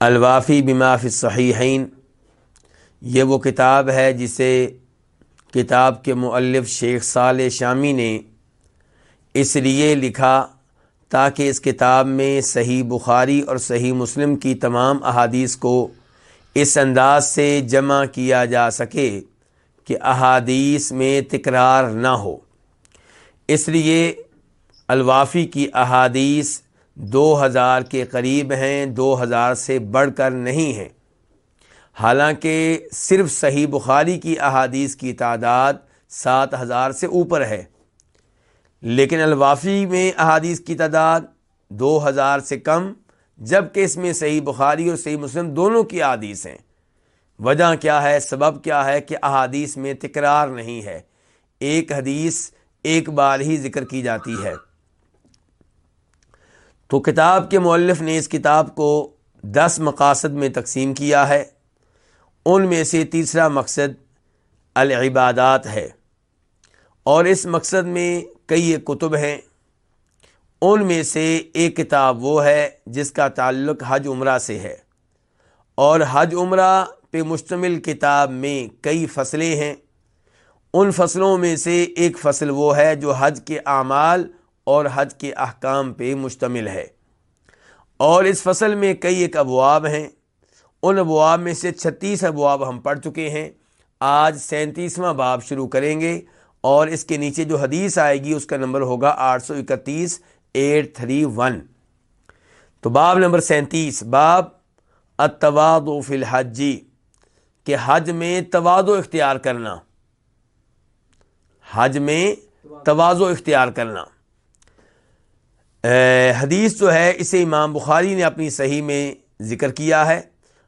الوافی بما فی الصحیحین، یہ وہ کتاب ہے جسے کتاب کے مؤلف شیخ صالح شامی نے اس لیے لکھا تاکہ اس کتاب میں صحیح بخاری اور صحیح مسلم کی تمام احادیث کو اس انداز سے جمع کیا جا سکے کہ احادیث میں تکرار نہ ہو۔ اس لیے الوافی کی احادیث دو ہزار کے قریب ہیں، دو ہزار سے بڑھ کر نہیں ہیں۔ حالانکہ صرف صحیح بخاری کی احادیث کی تعداد سات ہزار سے اوپر ہے۔ لیکن الوافی میں احادیث کی تعداد دو ہزار سے کم جبکہ اس میں صحیح بخاری اور صحیح مسلم دونوں کی احادیث ہیں۔ وجہ کیا ہے؟ سبب کیا ہے کہ احادیث میں تکرار نہیں ہے۔ ایک حدیث ایک بار ہی ذکر کی جاتی ہے۔ تو کتاب کے مؤلف نے اس کتاب کو دس مقاصد میں تقسیم کیا ہے۔ ان میں سے تیسرا مقصد العبادات ہے۔ اور اس مقصد میں کئی کتب ہیں۔ ان میں سے ایک کتاب وہ ہے جس کا تعلق حج عمرہ سے ہے۔ اور حج عمرہ پہ مشتمل کتاب میں کئی فصلیں ہیں۔ ان فصلوں میں سے ایک فصل وہ ہے جو حج کے اعمال اور حج کے احکام پہ مشتمل ہے۔ اور اس فصل میں کئی ایک ابواب ہیں۔ ان ابواب میں سے چھتیس ابواب ہم پڑھ چکے ہیں۔ آج سینتیسواں باب شروع کریں گے اور اس کے نیچے جو حدیث آئے گی، اس کا نمبر ہوگا آٹھ سو اکتیس ایٹ تھری ون۔ تو باب نمبر سینتیس، باب اتواد و فی الحجی کہ حج میں تواد و اختیار کرنا۔ حج میں توازو اختیار کرنا۔ حدیث جو ہے، اسے امام بخاری نے اپنی صحیح میں ذکر کیا ہے۔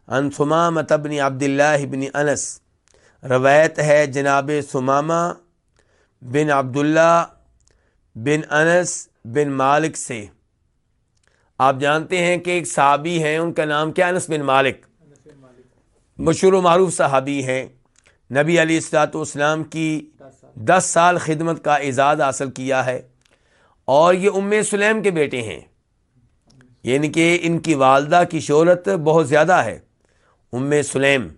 انسمام تبن عبداللہ ابن انس، روایت ہے جناب سمامہ بن عبداللہ بن انس بن مالک سے۔ آپ جانتے ہیں کہ ایک صحابی ہیں، ان کا نام کیا؟ انس بن مالک۔ مشہور و معروف صحابی ہیں۔ نبی علی السلاۃ والسلام کی دس سال خدمت کا اعزاز حاصل کیا ہے۔ اور یہ ام سلیم کے بیٹے ہیں۔ یعنی کہ ان کی والدہ کی شہرت بہت زیادہ ہے۔ ام سلیم،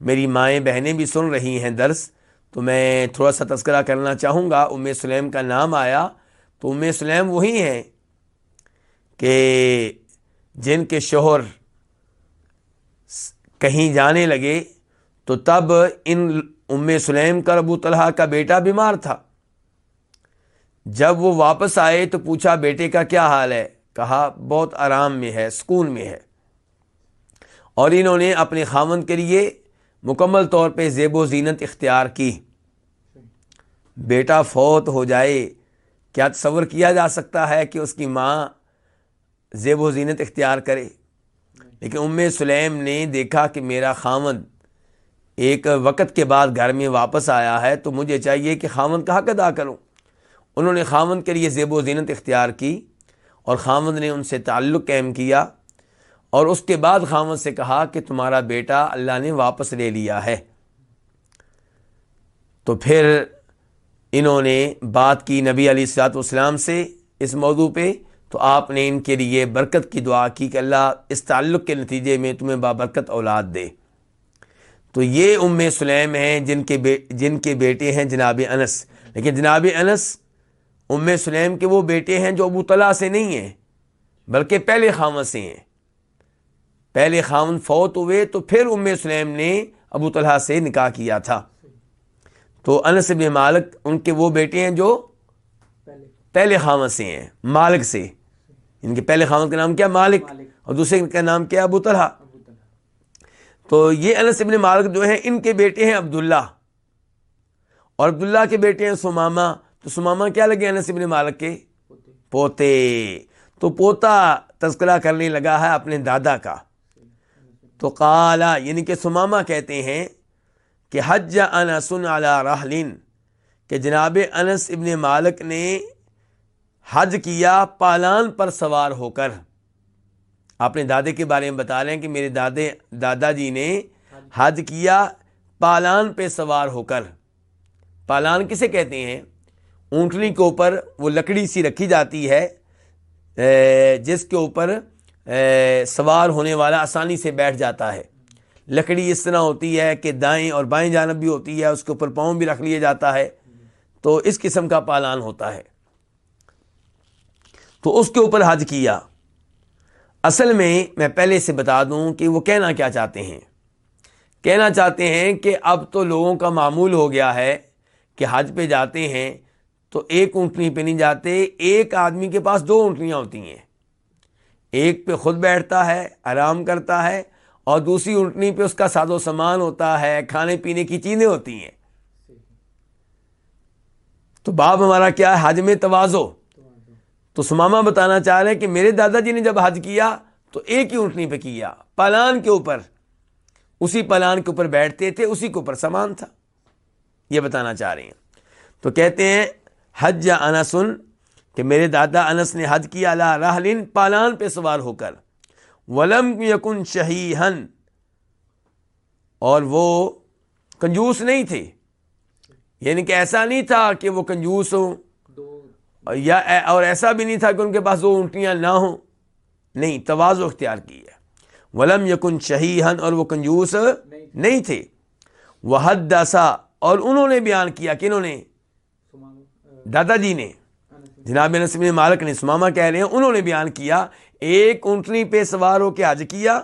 میری مائیں بہنیں بھی سن رہی ہیں درس، تو میں تھوڑا سا تذکرہ کرنا چاہوں گا۔ ام سلیم کا نام آیا، تو ام سلیم وہی ہیں کہ جن کے شوہر کہیں جانے لگے، تو تب ان ام سلیم کا ابو طلحہ کا بیٹا بیمار تھا۔ جب وہ واپس آئے تو پوچھا، بیٹے کا کیا حال ہے؟ کہا، بہت آرام میں ہے، سکون میں ہے۔ اور انہوں نے اپنے خامن کے لیے مکمل طور پہ زیب و زینت اختیار کی۔ بیٹا فوت ہو جائے، کیا تصور کیا جا سکتا ہے کہ اس کی ماں زیب و زینت اختیار کرے؟ لیکن ام سلیم نے دیکھا کہ میرا خامن ایک وقت کے بعد گھر میں واپس آیا ہے، تو مجھے چاہیے کہ خامن کا حق ادا کروں۔ انہوں نے خامند کے لیے زیب و زینت اختیار کی اور خامند نے ان سے تعلق قائم کیا اور اس کے بعد خامند سے کہا کہ تمہارا بیٹا اللہ نے واپس لے لیا ہے۔ تو پھر انہوں نے بات کی نبی علی السلاط والسلام سے اس موضوع پہ۔ تو آپ نے ان کے لیے برکت کی دعا کی کہ اللہ اس تعلق کے نتیجے میں تمہیں بابرکت اولاد دے۔ تو یہ ام سلیم ہیں جن کے بے جن کے بیٹے ہیں جناب انس۔ لیکن جناب انس ام سلیم کے وہ بیٹے ہیں جو ابو طلحہ سے نہیں ہیں، بلکہ پہلے خامن سے ہیں۔ پہلے خامن فوت ہوئے تو پھر ام سلیم نے ابو طلحہ سے نکاح کیا تھا۔ تو انس بن مالک ان کے وہ بیٹے ہیں جو پہلے خامن سے ہیں، مالک سے۔ ان کے پہلے خامن کا نام کیا؟ مالک۔ اور دوسرے کا نام کیا؟ ابو طلحہ۔ تو یہ انس ابن مالک جو ہیں، ان کے بیٹے ہیں عبداللہ۔ اور عبداللہ کے بیٹے ہیں سماما تو سماما کیا لگے انس ابن مالک کے؟ پوتے۔ تو پوتا تذکرہ کرنے لگا ہے اپنے دادا کا۔ تو کالا یعنی کہ سماما کہتے ہیں کہ حج انس علی رحلن کہ جناب انس ابن مالک نے حج کیا پالان پر سوار ہو کر۔ اپنے دادے کے بارے میں بتا رہے ہیں کہ میرے دادے دادا جی نے حج کیا پالان پہ سوار ہو کر۔ پالان کسے کہتے ہیں؟ اونٹنی کے اوپر وہ لکڑی سی رکھی جاتی ہے جس کے اوپر سوار ہونے والا آسانی سے بیٹھ جاتا ہے۔ لکڑی اس طرح ہوتی ہے کہ دائیں اور بائیں جانب بھی ہوتی ہے، اس کے اوپر پاؤں بھی رکھ لیا جاتا ہے۔ تو اس قسم کا پالان ہوتا ہے۔ تو اس کے اوپر حج کیا۔ اصل میں میں پہلے سے بتا دوں کہ وہ کہنا کیا چاہتے ہیں۔ کہنا چاہتے ہیں کہ اب تو لوگوں کا معمول ہو گیا ہے کہ حج پہ جاتے ہیں تو ایک اونٹنی پہ نہیں جاتے، ایک آدمی کے پاس دو اونٹنیاں ہوتی ہیں۔ ایک پہ خود بیٹھتا ہے، آرام کرتا ہے، اور دوسری اونٹنی پہ اس کا ساد و سامان ہوتا ہے، کھانے پینے کی چیزیں ہوتی ہیں۔ تو باپ ہمارا کیا ہے؟ حج میں توازو۔ تو سماما بتانا چاہ رہے ہیں کہ میرے دادا جی نے جب حج کیا تو ایک ہی اونٹنی پہ کیا، پلان کے اوپر۔ اسی پلان کے اوپر بیٹھتے تھے، اسی کے اوپر سامان تھا۔ یہ بتانا چاہ رہے ہیں۔ تو کہتے ہیں حج یا انسن، کہ میرے دادا انس نے حج کیا اللہ راہلین پالان پہ سوار ہو کر۔ ولم یکن شہیحن اور وہ کنجوس نہیں تھے۔ یعنی کہ ایسا نہیں تھا کہ وہ کنجوس ہوں۔ یا اور ایسا بھی نہیں تھا کہ ان کے پاس دو اونٹیاں نہ ہوں۔ نہیں توازو اختیار کی ہے۔ ولم یکن شہیحن اور وہ کنجوس نہیں تھے۔ وہ حد داسا اور انہوں نے بیان کیا کہ انہوں نے دادا جی نے، جناب نسم مالک نے، سماما کہہ رہے ہیں، انہوں نے بیان کیا، ایک اونٹنی پہ سوار ہو کے حج کیا،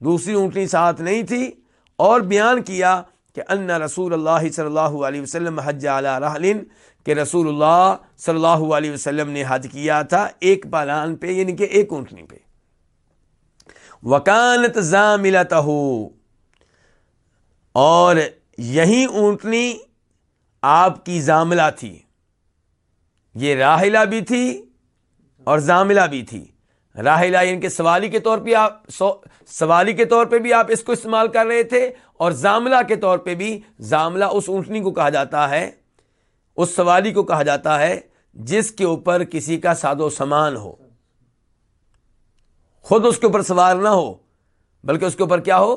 دوسری اونٹنی ساتھ نہیں تھی، اور بیان کیا کہ ان رسول اللہ صلی اللہ علیہ وسلم حج علی رحلن کہ رسول اللہ صلی اللہ علیہ وسلم نے حج کیا تھا ایک پالان پہ یعنی کہ ایک اونٹنی پہ۔ وکانت اور یہی اونٹنی آپ کی زاملہ تھی۔ یہ راہلہ بھی تھی اور زاملہ بھی تھی۔ راہلہ یعنی کہ سوالی کے طور پہ آپ سوالی کے طور پہ بھی آپ اس کو استعمال کر رہے تھے اور زاملہ کے طور پہ بھی زاملہ اس اونٹنی کو کہا جاتا ہے اس سواری کو کہا جاتا ہے جس کے اوپر کسی کا ساد و سامان ہو۔ خود اس کے اوپر سوار نہ ہو بلکہ اس کے اوپر کیا ہو؟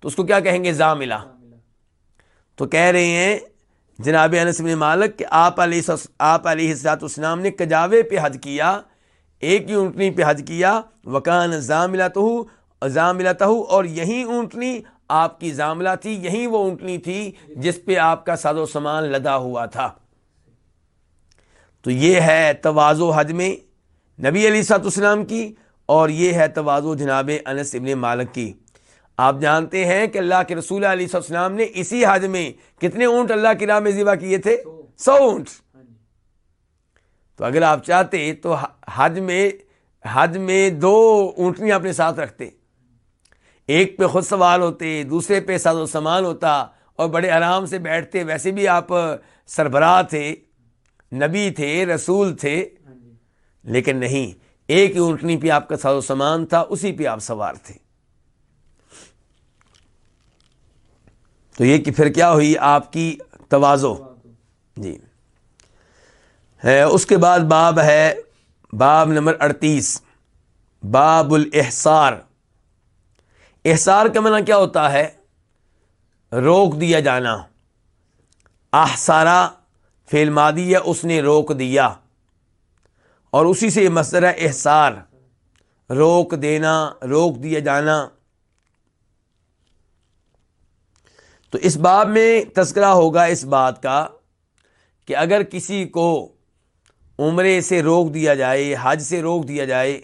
تو اس کو کیا کہیں گے؟ زاملہ۔ تو کہہ رہے ہیں جناب انس بن مالک کہ آپ علیہ آپ علیہ السلاط اسلام نے کجاوے پہ حج کیا، ایک ہی اونٹنی پہ حج کیا، وکان زاملہ تو زاملہ اور یہی اونٹنی آپ کی زاملہ تھی، یہی وہ اونٹنی تھی جس پہ آپ کا ساد و سامان لدا ہوا تھا۔ تو یہ ہے توازو حج میں نبی علی سات اسلام کی اور یہ ہے توازو جناب انس ابن مالک کی۔ آپ جانتے ہیں کہ اللہ کے رسول علی السلام نے اسی حج میں کتنے اونٹ اللہ کی راہ میں ذبح کیے تھے؟ سو. اونٹ۔ تو اگر آپ چاہتے تو حج میں حج میں دو اونٹنی اپنے ساتھ رکھتے۔ ایک پہ خود سوال ہوتے دوسرے پہ ساز و سامان ہوتا اور بڑے آرام سے بیٹھتے۔ ویسے بھی آپ سربراہ تھے نبی تھے رسول تھے۔ لیکن نہیں ایک اونٹنی پہ آپ کا ساز و سامان تھا اسی پہ آپ سوار تھے۔ تو یہ کہ پھر کیا ہوئی؟ آپ کی توازو۔ جی۔ اس کے بعد باب ہے، باب نمبر اڑتیس۔ باب الاحصار۔ احسار کا منع کیا ہوتا ہے؟ روک دیا جانا۔ احسارا فیل مادی ہے، اس نے روک دیا۔ اور اسی سے یہ مسئلہ احسار روک دینا، روک دیا جانا۔ تو اس باب میں تذکرہ ہوگا اس بات کا کہ اگر کسی کو عمرے سے روک دیا جائے، حج سے روک دیا جائے،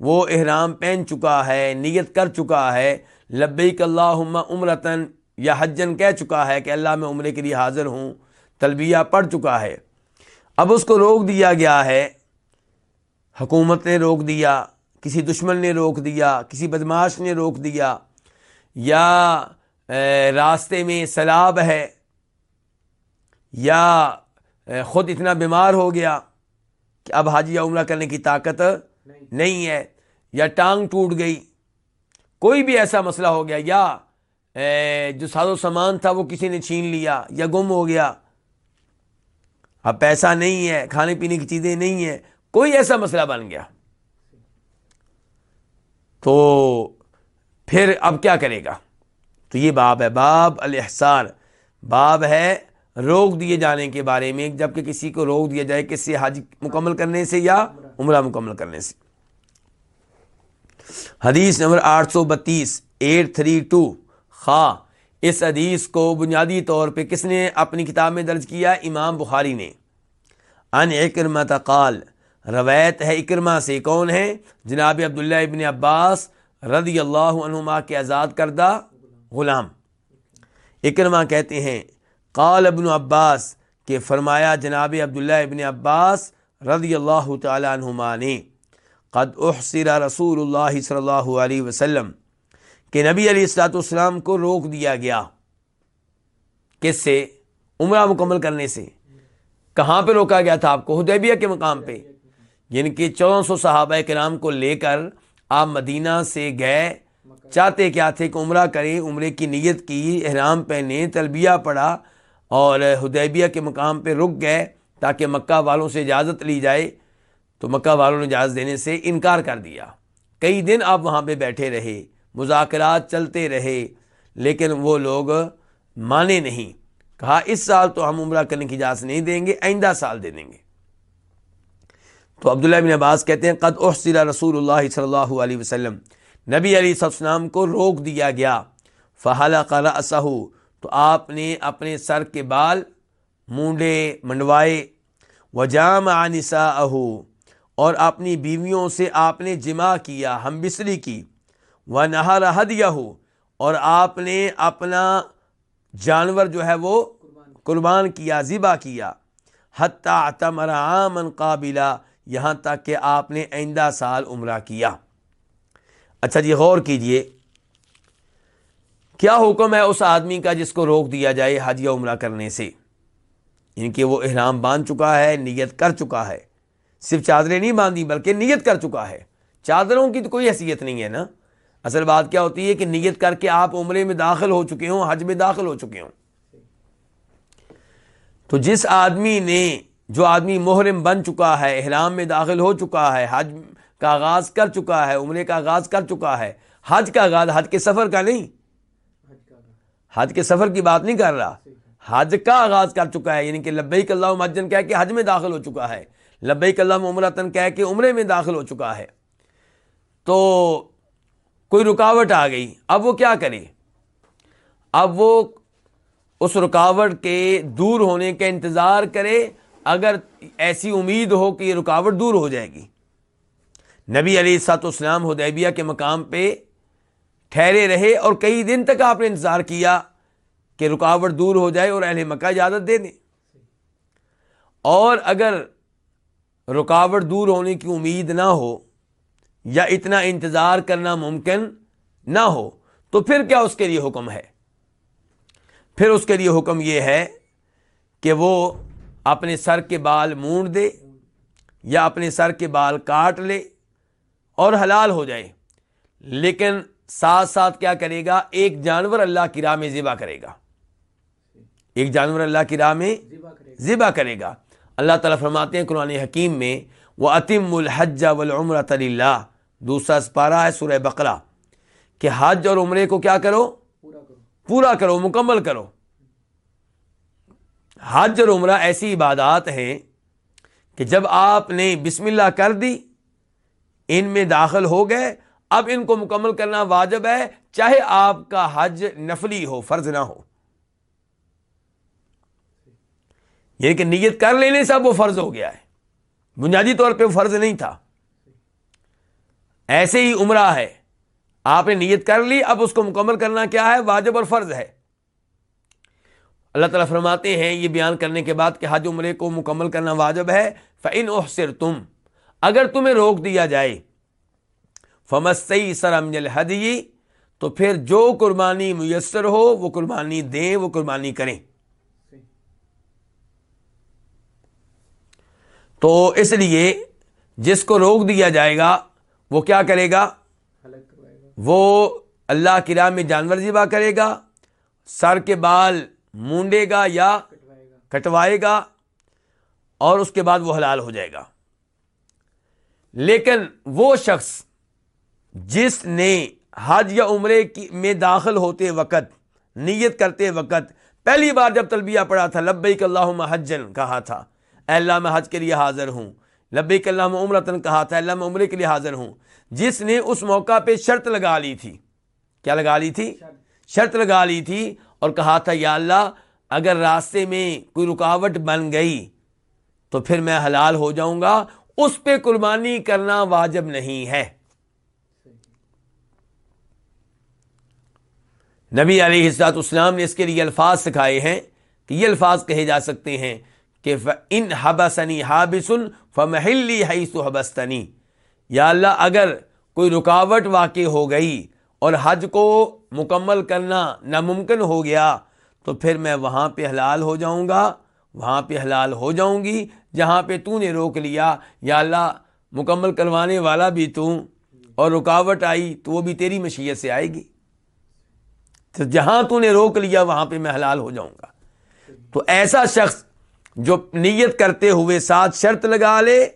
وہ احرام پہن چکا ہے، نیت کر چکا ہے، لبیک اللہ عمرتن یا حجن کہہ چکا ہے کہ اللہ میں عمرے کے لیے حاضر ہوں، تلبیہ پڑھ چکا ہے۔ اب اس کو روک دیا گیا ہے، حکومت نے روک دیا، کسی دشمن نے روک دیا، کسی بدماش نے روک دیا، یا راستے میں سیلاب ہے، یا خود اتنا بیمار ہو گیا کہ اب حاجی یا عمرہ کرنے کی طاقت نہیں ہے، یا ٹانگ ٹوٹ گئی، کوئی بھی ایسا مسئلہ ہو گیا، یا جو ساز و سامان تھا وہ کسی نے چھین لیا، یا گم ہو گیا۔ اب پیسہ نہیں ہے، کھانے پینے کی چیزیں نہیں ہیں، کوئی ایسا مسئلہ بن گیا۔ تو پھر اب کیا کرے گا؟ تو یہ باب ہے، باب الحسار باب ہے روک دیے جانے کے بارے میں جبکہ کسی کو روک دیا جائے کس سے؟ حج مکمل کرنے سے یا عمرہ مکمل کرنے سے۔ حدیث نمبر آٹھ سو بتیس، ایٹ تھری ٹو۔ خواہ، اس حدیث کو بنیادی طور پہ کس نے اپنی کتاب میں درج کیا؟ امام بخاری نے۔ ان اکرما قال، روایت ہے اکرما سے۔ کون ہے؟ جناب عبداللہ ابن عباس رضی اللہ عنہما کے آزاد کردہ غلام۔ اکرما کہتے ہیں، قال ابن عباس کہ فرمایا جناب عبداللہ ابن عباس رضی اللہ تعالیٰ عنہما نے، قد احسر رسول اللہ صلی اللہ علیہ وسلم کہ نبی علیہ السلاۃ والسلام کو روک دیا گیا۔ کس سے؟ عمرہ مکمل کرنے سے۔ کہاں پہ روکا گیا تھا؟ آپ کو حدیبیہ کے مقام پہ۔ یعنی کہ چودہ سو صحابہ کرام کو لے کر آپ مدینہ سے گئے چاہتے کیا تھے کہ عمرہ کریں، عمرے کی نیت کی، احرام پہنے تلبیہ پڑا اور حدیبیہ کے مقام پہ رک گئے تاکہ مکہ والوں سے اجازت لی جائے۔ تو مکہ والوں نے اجازت دینے سے انکار کر دیا۔ کئی دن آپ وہاں پہ بیٹھے رہے، مذاکرات چلتے رہے، لیکن وہ لوگ مانے نہیں۔ کہا، اس سال تو ہم عمرہ کرنے کی اجازت نہیں دیں گے، آئندہ سال دے دیں گے۔ تو عبداللہ بن عباس کہتے ہیں، قد احسر رسول اللہ صلی اللہ علیہ وسلم نبی علی السلام کو روک دیا گیا۔ فہلا قرا تو آپ نے اپنے سر کے بال مونڈے منڈوائے۔ وجام عنسا اہو اور اپنی بیویوں سے آپ نے جمع کیا، ہم بسری کی۔ وہ نہر حد ہو اور آپ نے اپنا جانور جو ہے وہ قربان کیا، ذبح کیا۔ حتیٰ تمر عامن قابلہ یہاں تک کہ آپ نے آئندہ سال عمرہ کیا۔ اچھا جی غور کیجیے۔ کیا حکم ہے اس آدمی کا جس کو روک دیا جائے حج یا عمرہ کرنے سے؟ ان یعنی وہ احرام باندھ چکا ہے، نیت کر چکا ہے۔ صرف چادریں نہیں باندھی، بلکہ نیت کر چکا ہے۔ چادروں کی تو کوئی حیثیت نہیں ہے نا؟ اصل بات کیا ہوتی ہے کہ نیت کر کے آپ عمرے میں داخل ہو چکے ہوں، حج میں داخل ہو چکے ہوں۔ تو جس آدمی نے، جو آدمی محرم بن چکا ہے، احرام میں داخل ہو چکا ہے، حج کا آغاز کر چکا ہے، عمرے کا آغاز کر چکا ہے۔ حج کا آغاز، حج کے سفر کا نہیں۔ حج کے سفر کی بات نہیں کر رہا۔ حج کا آغاز کر چکا ہے یعنی کہ لبیک اللہ مجن کہہ کے حج میں داخل ہو چکا ہے۔ لبیک اللہ عمرتن کہہ کے عمرے میں داخل ہو چکا ہے۔ تو کوئی رکاوٹ آ گئی۔ اب وہ کیا کرے؟ اب وہ اس رکاوٹ کے دور ہونے کا انتظار کرے۔ اگر ایسی امید ہو کہ یہ رکاوٹ دور ہو جائے گی۔ نبی علی سات اسلام ہدیبیہ کے مقام پہ ٹھہرے رہے اور کئی دن تک آپ نے انتظار کیا کہ رکاوٹ دور ہو جائے اور اہل مکہ اجازت دے دیں۔ اور اگر رکاوٹ دور ہونے کی امید نہ ہو یا اتنا انتظار کرنا ممکن نہ ہو، تو پھر کیا اس کے لیے حکم ہے؟ پھر اس کے لیے حکم یہ ہے کہ وہ اپنے سر کے بال مونڈ دے یا اپنے سر کے بال کاٹ لے۔ اور حلال ہو جائے لیکن ساتھ ساتھ کیا کرے گا؟ ایک جانور اللہ کی راہ میں ذبح کرے گا۔ ایک جانور اللہ کی راہ میں ذبح کرے گا۔ اللہ تعالیٰ فرماتے ہیں قرآن حکیم میں وہ عتیم الحج ولعمر اللہ دوسرا سپارہ ہے سورہ بقرہ۔ کہ حج اور عمرے کو کیا کرو؟ پورا کرو، مکمل کرو۔ حج اور عمرہ ایسی عبادات ہیں کہ جب آپ نے بسم اللہ کر دی ان میں داخل ہو گئے۔ اب ان کو مکمل کرنا واجب ہے، چاہے آپ کا حج نفلی ہو، فرض نہ ہو۔ یہ کہ نیت کر لینے سے اب وہ فرض ہو گیا ہے۔ بنیادی طور پہ وہ فرض نہیں تھا۔ ایسے ہی عمرہ ہے۔ آپ نے نیت کر لی، اب اس کو مکمل کرنا کیا ہے؟ واجب اور فرض ہے۔ اللہ تعالیٰ فرماتے ہیں، یہ بیان کرنے کے بعد کہ حج عمرے کو مکمل کرنا واجب ہے۔ فن احسر تم اگر تمہیں روک دیا جائے فمسی سرم الحدی تو پھر جو قربانی میسر ہو، وہ قربانی دیں، وہ قربانی کریں۔ تو اس لیے جس کو روک دیا جائے گا، وہ کیا کرے گا؟ وہ اللہ کی راہ میں جانور ذبح کرے گا، سر کے بال مونڈے گا یا کٹوائے گا، اور اس کے بعد وہ حلال ہو جائے گا۔ لیکن وہ شخص جس نے حج یا عمرے کی میں داخل ہوتے وقت، نیت کرتے وقت پہلی بار جب تلبیہ پڑا تھا، لبیک اللہ حجن کہا تھا۔ اے اللہ، میں حج کے لیے حاضر ہوں۔ لبیک اللہ عمرتن کہا تھا اللہ، میں عمرے کے لیے حاضر ہوں۔ جس نے اس موقع پہ شرط لگا لی تھی۔ کیا لگا لی تھی؟ شرط لگا لی تھی اور کہا تھا، یا اللہ، اگر راستے میں کوئی رکاوٹ بن گئی تو پھر میں حلال ہو جاؤں گا اس پہ قربانی کرنا واجب نہیں ہے۔ نبی علیہ السلاط اسلام نے اس کے لیے الفاظ سکھائے ہیں کہ یہ الفاظ کہے جا سکتے ہیں کہ ان حبسنی حابسن فمحلی حیث حبستنی۔ یا اللہ، اگر کوئی رکاوٹ واقع ہو گئی اور حج کو مکمل کرنا ناممکن ہو گیا تو پھر میں وہاں پہ حلال ہو جاؤں گا۔ وہاں پہ حلال ہو جاؤں گی، جہاں پہ تو نے روک لیا، یا اللہ مکمل کروانے والا بھی تو، اور رکاوٹ آئی تو وہ بھی تیری مشیت سے آئے گی۔ تو جہاں تو نے روک لیا، وہاں پہ میں حلال ہو جاؤں گا۔ تو ایسا شخص جو نیت کرتے ہوئے ساتھ شرط لگا لے،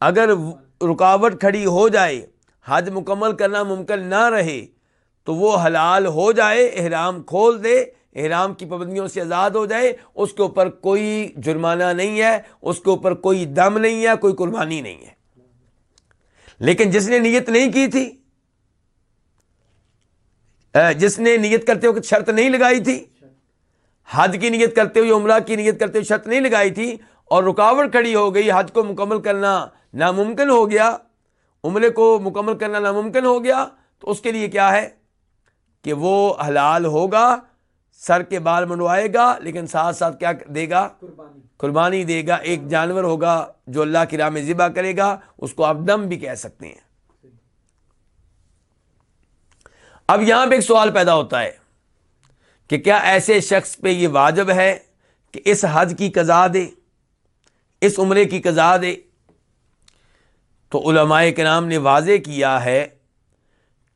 اگر رکاوٹ کھڑی ہو جائے، حج مکمل کرنا ممکن نہ رہے، تو وہ حلال ہو جائے، احرام کھول دے احرام کی پابندیوں سے آزاد ہو جائے، اس کے اوپر کوئی جرمانہ نہیں ہے، اس کے اوپر کوئی دم نہیں ہے، کوئی قربانی نہیں ہے۔ لیکن جس نے نیت نہیں کی تھی جس نے نیت کرتے ہوئے شرط نہیں لگائی تھی، حج کی نیت کرتے ہوئے، عمرہ کی نیت کرتے ہوئے شرط نہیں لگائی تھی، اور رکاوٹ کھڑی ہو گئی، حج کو مکمل کرنا ناممکن ہو گیا، عمرے کو مکمل کرنا ناممکن ہو گیا، تو اس کے لیے کیا ہے؟ کہ وہ حلال ہوگا سر کے بال منڈوائے گا لیکن ساتھ ساتھ کیا دے گا؟ قربانی۔ دے گا۔ ایک جانور ہوگا جو اللہ کی راہ میں ذبح کرے گا اس کو آپ دم بھی کہہ سکتے ہیں۔ اب یہاں پہ ایک سوال پیدا ہوتا ہے کہ کیا ایسے شخص پہ یہ واجب ہے کہ اس حج کی قضا دے اس عمرے کی قضا دے؟ تو علماء کے نام نے واضح کیا ہے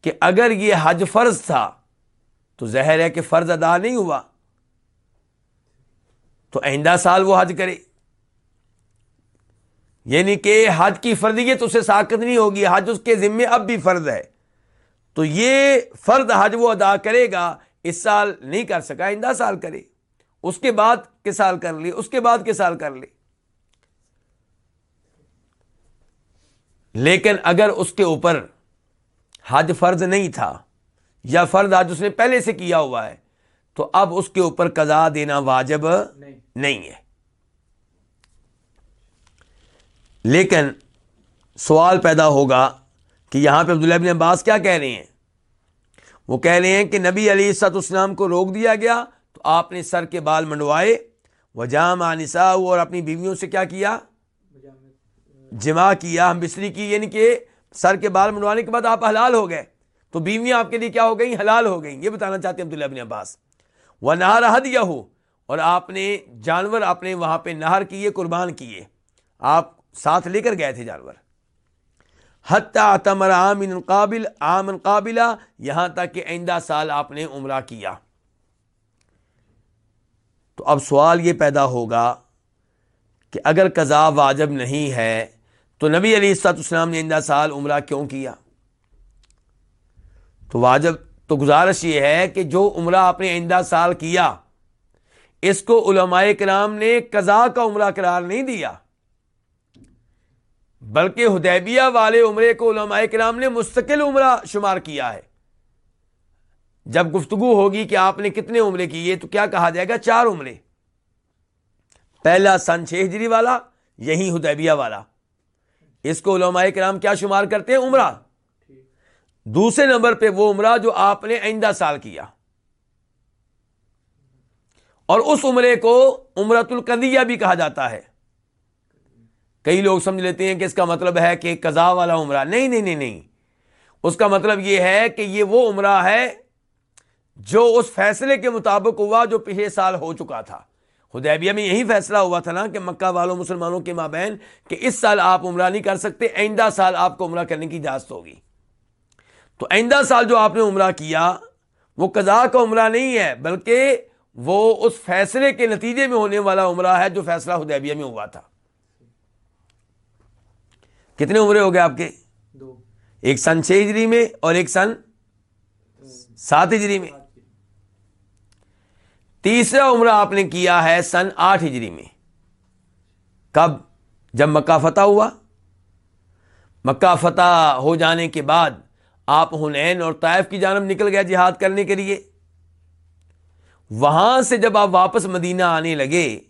کہ اگر یہ حج فرض تھا تو زہر ہے کہ فرض ادا نہیں ہوا۔ تو آئندہ سال وہ حج کرے۔ یعنی کہ حج کی فرضیت اسے ساکت نہیں ہوگی، حج اس کے ذمے اب بھی فرض ہے۔ تو یہ فرد حج وہ ادا کرے گا، اس سال نہیں کر سکا، آئندہ سال کرے۔ اس کے بعد کے سال کر لے، اس کے بعد کے سال کر لے۔ لیکن اگر اس کے اوپر حج فرض نہیں تھا یا فرض حج اس نے پہلے سے کیا ہوا ہے تو اب اس کے اوپر قضا دینا واجب نہیں۔ ہے۔ لیکن سوال پیدا ہوگا کہ یہاں پہ عبداللہ ابن عباس کیا کہہ رہے ہیں؟ وہ کہہ رہے ہیں کہ نبی علی سط اسلام کو روک دیا گیا تو آپ نے سر کے بال منڈوائے۔ وجام نسا اور اپنی بیویوں سے کیا کیا؟ جمع کیا ہم بسری کی یعنی کہ سر کے بال منڈوانے کے بعد آپ حلال ہو گئے۔ تو بیویاں آپ کے لیے کیا ہو گئی حلال ہو گئی یہ بتانا چاہتے ہیں عبداللہ ابن عباس۔ وہ نہار حد یا ہو اور آپ نے جانور اپنے وہاں پہ نہر کیے، قربان کیے۔ آپ ساتھ لے کر گئے تھے جانور۔ حتیٰ تمر عامن قابل عامن قابلہ یہاں تک کہ آئندہ سال آپ نے عمرہ کیا۔ تو اب سوال یہ پیدا ہوگا کہ اگر قضا واجب نہیں ہے تو نبی علی سات اسلام نے آئندہ سال عمرہ کیوں کیا؟ تو واجب تو گزارش یہ ہے کہ جو عمرہ آپ نے آئندہ سال کیا، اس کو علماء کرام نے قضا کا عمرہ قرار نہیں دیا۔ بلکہ ہدیبیہ والے عمرے کو علماء کرام نے مستقل عمرہ شمار کیا ہے۔ جب گفتگو ہوگی کہ آپ نے کتنے عمرے کیے، تو کیا کہا جائے گا؟ چار عمرے۔ پہلا سن چھ ہجری والا، یہی ہدیبیہ والا۔ اس کو علماء کرام کیا شمار کرتے ہیں؟ عمرہ۔ دوسرے نمبر پہ وہ عمرہ جو آپ نے آئندہ سال کیا۔ اور اس عمرے کو عمرت القدیہ بھی کہا جاتا ہے۔ کئی لوگ سمجھ لیتے ہیں کہ اس کا مطلب ہے کہ قضا والا عمرہ۔ نہیں نہیں نہیں نہیں۔ اس کا مطلب یہ ہے کہ یہ وہ عمرہ ہے جو اس فیصلے کے مطابق ہوا جو پچھلے سال ہو چکا تھا۔ خدیبیہ میں یہی فیصلہ ہوا تھا نا کہ مکہ والوں مسلمانوں کے مابین کہ اس سال آپ عمرہ نہیں کر سکتے، آئندہ سال آپ کو عمرہ کرنے کی اجازت ہوگی۔ تو آئندہ سال جو آپ نے عمرہ کیا وہ قضا کا عمرہ نہیں ہے بلکہ وہ اس فیصلے کے نتیجے میں ہونے والا عمرہ ہے جو فیصلہ حدیبیہ میں ہوا تھا۔ کتنے عمرے ہو گئے آپ کے؟ دو۔ ایک سن چھ ہجری میں اور ایک سن سات ہجری میں۔ تیسرا عمرہ آپ نے کیا ہے سن آٹھ ہجری میں۔ کب؟ جب مکہ فتح ہوا۔ مکہ فتح ہو جانے کے بعد آپ ہنین اور طائف کی جانب نکل گیا جہاد کرنے کے لیے۔ وہاں سے جب آپ واپس مدینہ آنے لگے،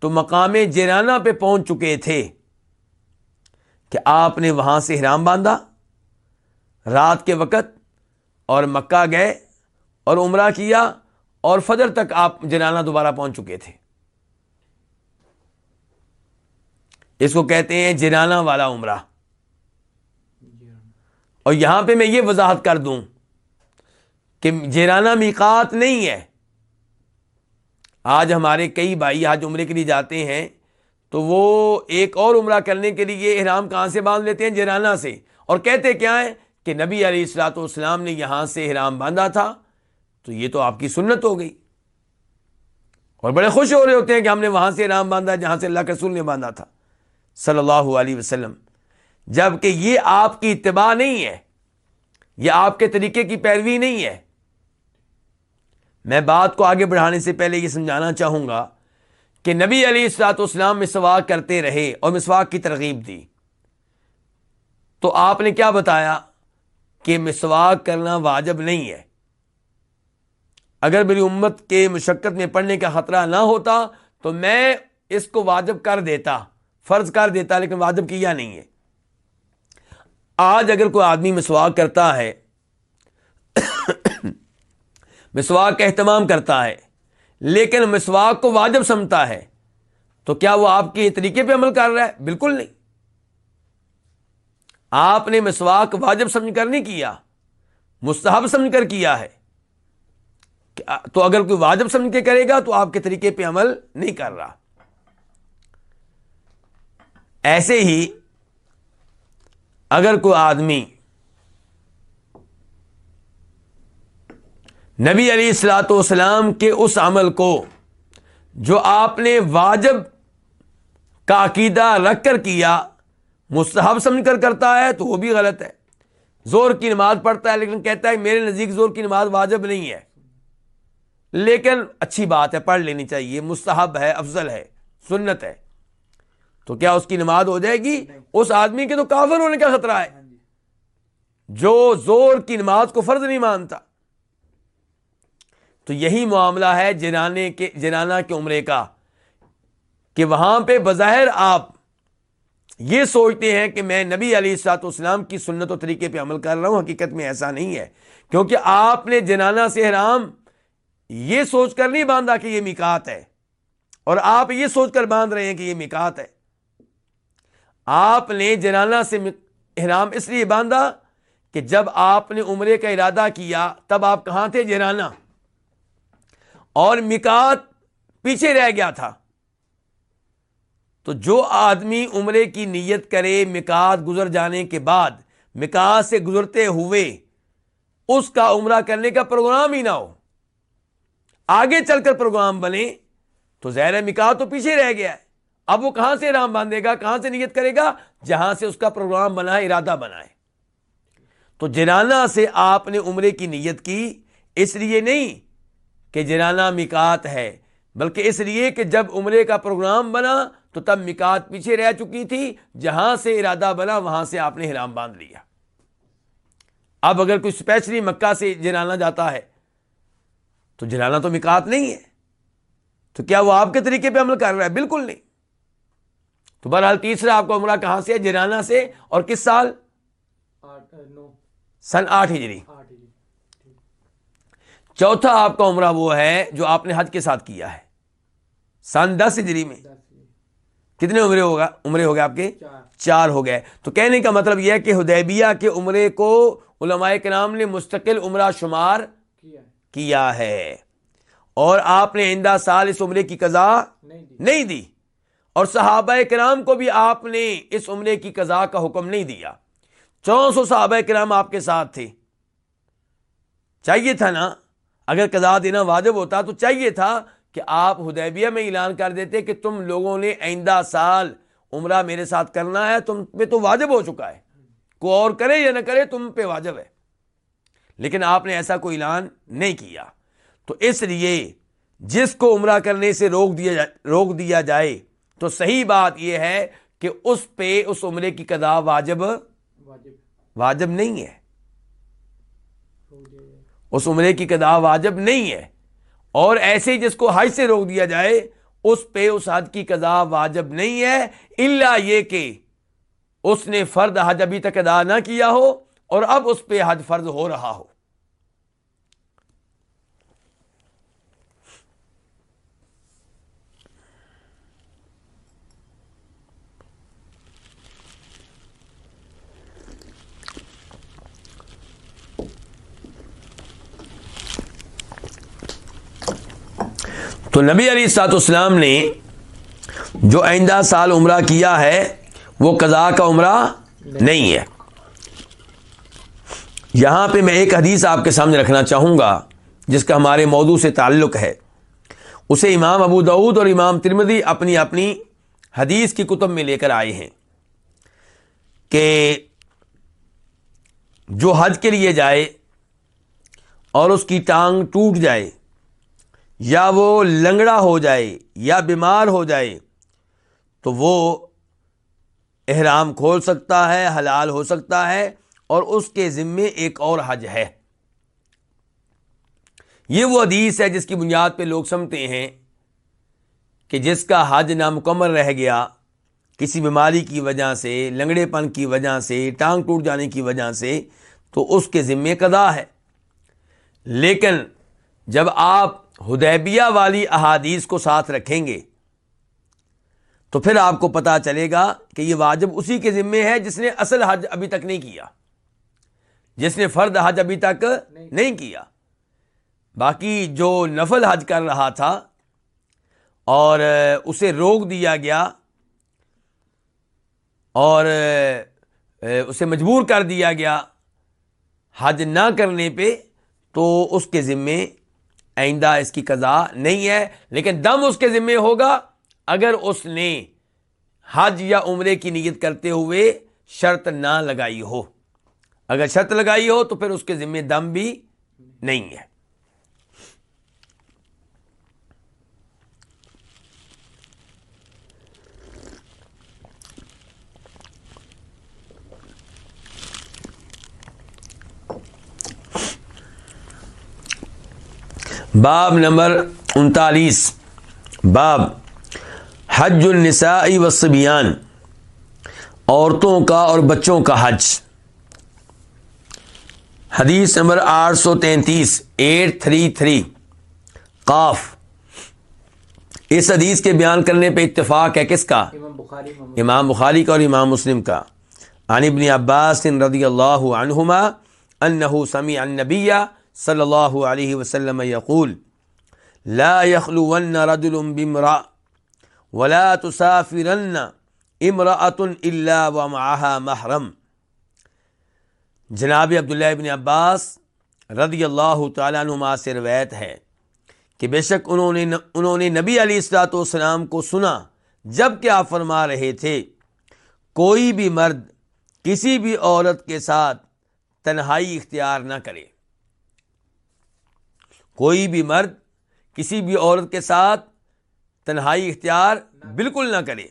تو مقام جیرانہ پہ پہنچ چکے تھے کہ آپ نے وہاں سے حرام باندھا۔ رات کے وقت اور مکہ گئے اور عمرہ کیا اور فجر تک آپ جنانہ دوبارہ پہنچ چکے تھے۔ اس کو کہتے ہیں جنانہ والا عمرہ۔ اور یہاں پہ میں یہ وضاحت کر دوں کہ جیرانہ میقات نہیں ہے۔ آج ہمارے کئی بھائی آج عمرے کے لیے جاتے ہیں تو وہ ایک اور عمرہ کرنے کے لیے احرام کہاں سے باندھ لیتے ہیں؟ جیرانہ سے۔ اور کہتے کیا ہے کہ نبی علیہ السلاۃ والسلام نے یہاں سے احرام باندھا تھا تو یہ تو آپ کی سنت ہو گئی۔ اور بڑے خوش ہو رہے ہوتے ہیں کہ ہم نے وہاں سے احرام باندھا جہاں سے اللہ کے رسول نے باندھا تھا۔ صلی اللہ علیہ وسلم۔ جبکہ یہ آپ کی اتباع نہیں ہے، یہ آپ کے طریقے کی پیروی نہیں ہے۔ میں بات کو آگے بڑھانے سے پہلے یہ سمجھانا چاہوں گا کہ نبی علی السلاط اسلام مسواک کرتے رہے اور مسواک کی ترغیب دی۔ تو آپ نے کیا بتایا کہ مسواک کرنا واجب نہیں ہے۔ اگر میری امت کے مشقت میں پڑھنے کا خطرہ نہ ہوتا تو میں اس کو واجب کر دیتا، فرض کر دیتا لیکن واجب کیا نہیں ہے۔ آج اگر کوئی آدمی مسواک کرتا ہے، مسواک کا اہتمام کرتا ہے، لیکن مسواک کو واجب سمجھتا ہے، تو کیا وہ آپ کے طریقے پہ عمل کر رہا ہے؟ بالکل نہیں۔ آپ نے مسواک واجب سمجھ کر نہیں کیا، مستحب سمجھ کر کیا ہے۔ تو اگر کوئی واجب سمجھ کے کرے گا، تو آپ کے طریقے پہ عمل نہیں کر رہا۔ ایسے ہی اگر کوئی آدمی نبی علی السلاۃ والسلام کے اس عمل کو جو آپ نے واجب کا عقیدہ رکھ کر کیا، مستحب سمجھ کر کرتا ہے، تو وہ بھی غلط ہے۔ زور کی نماز پڑھتا ہے، لیکن کہتا ہے میرے نزدیک زور کی نماز واجب نہیں ہے۔ لیکن اچھی بات ہے، پڑھ لینی چاہیے، مستحب ہے، افضل ہے، سنت ہے۔ تو کیا اس کی نماز ہو جائے گی؟ اس آدمی کے تو کافر ہونے کا خطرہ ہے۔ جو زور کی نماز کو فرض نہیں مانتا۔ تو یہی معاملہ ہے جنانے کے جنانا کے عمرے کا۔ کہ وہاں پہ بظاہر آپ یہ سوچتے ہیں کہ میں نبی علی سات اسلام کی سنت و طریقے پہ عمل کر رہا ہوں، حقیقت میں ایسا نہیں ہے۔ کیونکہ آپ نے جنانا سے حرام یہ سوچ کر نہیں باندھا کہ یہ مکات ہے۔ اور آپ یہ سوچ کر باندھ رہے ہیں کہ یہ مکات ہے۔ آپ نے جنانا سے احرام اس لیے باندھا کہ جب آپ نے عمرے کا ارادہ کیا، تب آپ کہاں تھے جنانا اور مکات پیچھے رہ گیا تھا۔ تو جو آدمی عمرے کی نیت کرے مکات گزر جانے کے بعد، مکات سے گزرتے ہوئے اس کا عمرہ کرنے کا پروگرام ہی نہ ہو، آگے چل کر پروگرام بنے، تو زہر مکات تو پیچھے رہ گیا ہے۔ اب وہ کہاں سے رام باندھے گا؟ کہاں سے نیت کرے گا؟ جہاں سے اس کا پروگرام بنا ہے ارادہ بنائے۔ تو جنانا سے آپ نے عمرے کی نیت کی، اس لیے نہیں کہ جنانا مکات ہے، بلکہ اس لیے کہ جب عمرے کا پروگرام بنا تو تب مکات پیچھے رہ چکی تھی، جہاں سے ارادہ بنا، وہاں سے آپ نے حرام باندھ لیا۔ اب اگر کوئی اسپیشلی مکہ سے جلانا جاتا ہے، تو جلانا تو مکات نہیں ہے۔ تو کیا وہ آپ کے طریقے پہ عمل کر رہا ہے؟ بالکل نہیں۔ تو بہرحال تیسرا آپ کا عمرہ کہاں سے ہے؟ جرانا سے اور کس سال؟ سن آٹھ ہجری۔ چوتھا آپ کا عمرہ وہ ہے جو آپ نے حج کے ساتھ کیا ہے۔ سن دس ہجری میں۔ کتنے عمرے ہوگا؟ عمرے ہو گئے آپ کے؟ چار۔ ہو گئے۔ تو کہنے کا مطلب یہ ہے کہ ہدیبیہ کے عمرے کو علماء کے نام نے مستقل عمرہ شمار کیا ہے۔ اور آپ نے آئندہ سال اس عمرے کی قضا نہیں دی۔ اور صحابہ کرام کو بھی آپ نے اس عمرے کی قضا کا حکم نہیں دیا۔ چودہ سو صحابہ کرام آپ کے ساتھ تھے۔ چاہیے تھا نا، اگر قضا دینا واجب ہوتا تو چاہیے تھا کہ آپ ہدیبیہ میں اعلان کر دیتے کہ تم لوگوں نے آئندہ سال عمرہ میرے ساتھ کرنا ہے، تم پہ تو واجب ہو چکا ہے۔ کوئی اور کرے یا نہ کرے، تم پہ واجب ہے۔ لیکن آپ نے ایسا کوئی اعلان نہیں کیا۔ تو اس لیے جس کو عمرہ کرنے سے روک دیا روک دیا جائے تو صحیح بات یہ ہے کہ اس پہ اس عمرے کی قدا واجب واجب. نہیں ہے. اس عمرے کی قدا واجب نہیں ہے. اور ایسے جس کو حج سے روک دیا جائے اس پہ اس حج کی قضا واجب نہیں ہے اللہ یہ کہ اس نے فرد حج ابھی تک ادا نہ کیا ہو اور اب اس پہ حج فرض ہو رہا ہو. تو نبی علی سات اسلام نے جو آئندہ سال عمرہ کیا ہے، وہ قضاء کا عمرہ نہیں ہے۔ یہاں پہ میں ایک حدیث آپ کے سامنے رکھنا چاہوں گا، جس کا ہمارے موضوع سے تعلق ہے۔ اسے امام ابو دعود اور امام ترمدی اپنی اپنی حدیث کی کتب میں لے کر آئے ہیں کہ جو حج کے لیے جائے اور اس کی ٹانگ ٹوٹ جائے یا وہ لنگڑا ہو جائے یا بیمار ہو جائے، تو وہ احرام کھول سکتا ہے، حلال ہو سکتا ہے، اور اس کے ذمے ایک اور حج ہے۔ یہ وہ حدیث ہے جس کی بنیاد پہ لوگ سمتے ہیں کہ جس کا حج نامکمل رہ گیا، کسی بیماری کی وجہ سے، لنگڑے پن کی وجہ سے، ٹانگ ٹوٹ جانے کی وجہ سے، تو اس کے ذمے قدا ہے۔ لیکن جب آپ ہدیبیہ والی احادیث کو ساتھ رکھیں گے، تو پھر آپ کو پتا چلے گا کہ یہ واجب اسی کے ذمے ہے جس نے اصل حج ابھی تک نہیں کیا، جس نے فرد حج ابھی تک نہیں کیا۔ باقی جو نفل حج کر رہا تھا اور اسے روک دیا گیا اور اسے مجبور کر دیا گیا حج نہ کرنے پہ، تو اس کے ذمے آئندہ اس کی قضا نہیں ہے، لیکن دم اس کے ذمے ہوگا اگر اس نے حج یا عمرے کی نیت کرتے ہوئے شرط نہ لگائی ہو۔ اگر شرط لگائی ہو تو پھر اس کے ذمے دم بھی نہیں ہے۔ باب نمبر انتالیس۔ باب حج النساء و سبیان عورتوں کا اور بچوں کا حج۔ حدیث نمبر آٹھ سو تینتیس ایٹ تھری تھری۔ قاف۔ اس حدیث کے بیان کرنے پہ اتفاق ہے کس کا؟ امام بخاری کا اور امام مسلم کا۔ عن ابن عباس رضی اللہ عنہما انہو سمیع النبیہ صلی اللہ علیہ وسلم یقول، لا يخلون رجل بامرأ ولا تسافرن امرأة الا ومعها محرم۔ جناب عبداللہ ابن عباس رضی اللہ تعالیٰ عنہ سے روایت ہے کہ بے شک انہوں نے انہوں نے نبی علی اصلاۃ والسلام کو سنا جبکہ آپ فرما رہے تھے، کوئی بھی مرد کسی بھی عورت کے ساتھ تنہائی اختیار نہ کرے۔ کوئی بھی مرد کسی بھی عورت کے ساتھ تنہائی اختیار بالکل نہ کرے۔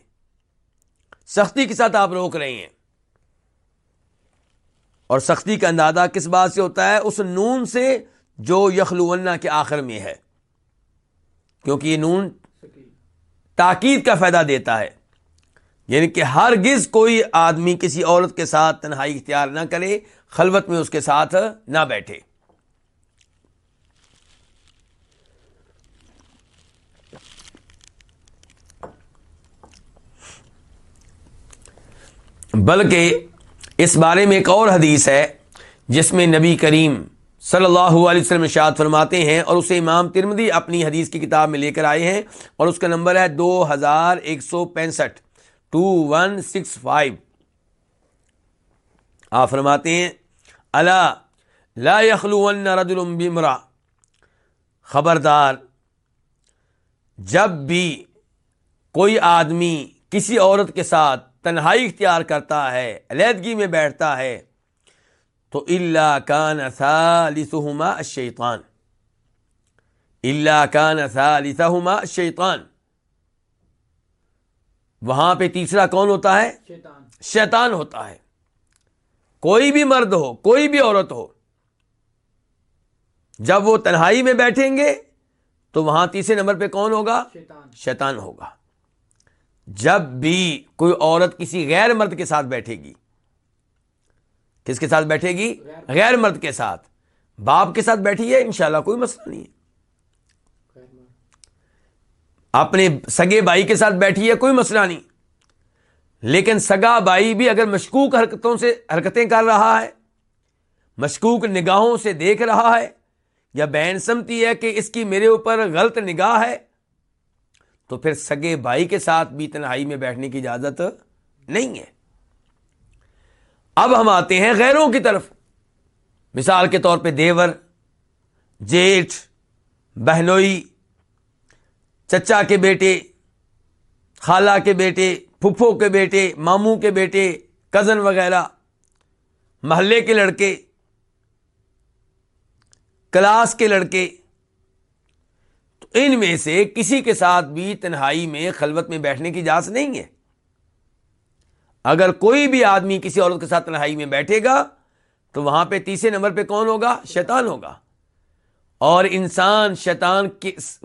سختی کے ساتھ آپ روک رہے ہیں۔ اور سختی کا اندازہ کس بات سے ہوتا ہے؟ اس نون سے جو یخلونا کے آخر میں ہے۔ کیونکہ یہ نون تاکید کا فائدہ دیتا ہے۔ یعنی کہ ہر گز کوئی آدمی کسی عورت کے ساتھ تنہائی اختیار نہ کرے، خلوت میں اس کے ساتھ نہ بیٹھے۔ بلکہ اس بارے میں ایک اور حدیث ہے جس میں نبی کریم صلی اللہ علیہ وسلم شاد فرماتے ہیں اور اسے امام ترمدی اپنی حدیث کی کتاب میں لے کر آئے ہیں اور اس کا نمبر ہے دو ہزار ایک سو پینسٹھ ٹو ون سکس فائیو آپ فرماتے ہیں اللہ لا رجل بمرا خبردار، جب بھی کوئی آدمی کسی عورت کے ساتھ تنہائی اختیار کرتا ہے علیحدگی میں بیٹھتا ہے۔ تو اللہ کان ثالثہما الشیطان اللہ کان ثالثہما الشیطان وہاں پہ تیسرا کون ہوتا ہے؟ شیطان۔ شیطان ہوتا ہے۔ کوئی بھی مرد ہو کوئی بھی عورت ہو جب وہ تنہائی میں بیٹھیں گے تو وہاں تیسرے نمبر پہ کون ہوگا؟ شیطان۔ شیطان ہوگا۔ جب بھی کوئی عورت کسی غیر مرد کے ساتھ بیٹھے گی، کس کے ساتھ بیٹھے گی؟ غیر مرد کے ساتھ۔ باپ کے ساتھ بیٹھی ہے، انشاءاللہ کوئی مسئلہ نہیں ہے۔ اپنے سگے بھائی کے ساتھ بیٹھی ہے، کوئی مسئلہ نہیں۔ لیکن سگا بھائی بھی اگر مشکوک حرکتوں سے حرکتیں کر رہا ہے، مشکوک نگاہوں سے دیکھ رہا ہے، یا بہن سمتی ہے کہ اس کی میرے اوپر غلط نگاہ ہے تو پھر سگے بھائی کے ساتھ بھی تنہائی میں بیٹھنے کی اجازت نہیں ہے۔ اب ہم آتے ہیں غیروں کی طرف۔ مثال کے طور پہ دیور، جیٹھ بہنوئی چچا کے بیٹے، خالہ کے بیٹے، پھپھو کے بیٹے، ماموں کے بیٹے، کزن وغیرہ، محلے کے لڑکے، کلاس کے لڑکے ان میں سے کسی کے ساتھ بھی تنہائی میں خلوت میں بیٹھنے کی اجازت نہیں ہے۔ اگر کوئی بھی آدمی کسی عورت کے ساتھ تنہائی میں بیٹھے گا، تو وہاں پہ تیسرے نمبر پہ کون ہوگا؟ شیطان ہوگا۔ اور انسان شیطان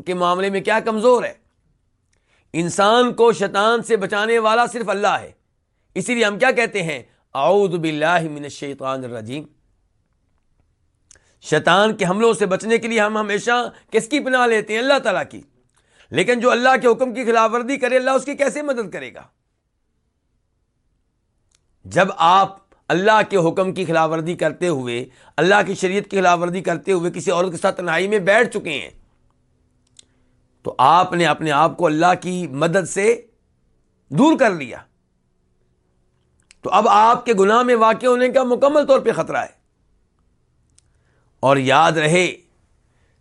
کے معاملے میں کیا کمزور ہے؟ انسان کو شیطان سے بچانے والا صرف اللہ ہے۔ اسی لیے ہم کیا کہتے ہیں؟ اعوذ باللہ من الشیطان الرجیم۔ شیطان کے حملوں سے بچنے کے لیے ہم ہمیشہ کس کی پناہ لیتے ہیں؟ اللہ تعالیٰ کی۔ لیکن جو اللہ کے حکم کی خلاف ورزی کرے، اللہ اس کی کیسے مدد کرے گا؟ جب آپ اللہ کے حکم کی خلاف ورزی کرتے ہوئے، اللہ کی شریعت کی خلاف ورزی کرتے ہوئے کسی عورت کے ساتھ تنہائی میں بیٹھ چکے ہیں، تو آپ نے اپنے آپ کو اللہ کی مدد سے دور کر لیا۔ تو اب آپ کے گناہ میں واقع ہونے کا مکمل طور پہ خطرہ ہے۔ اور یاد رہے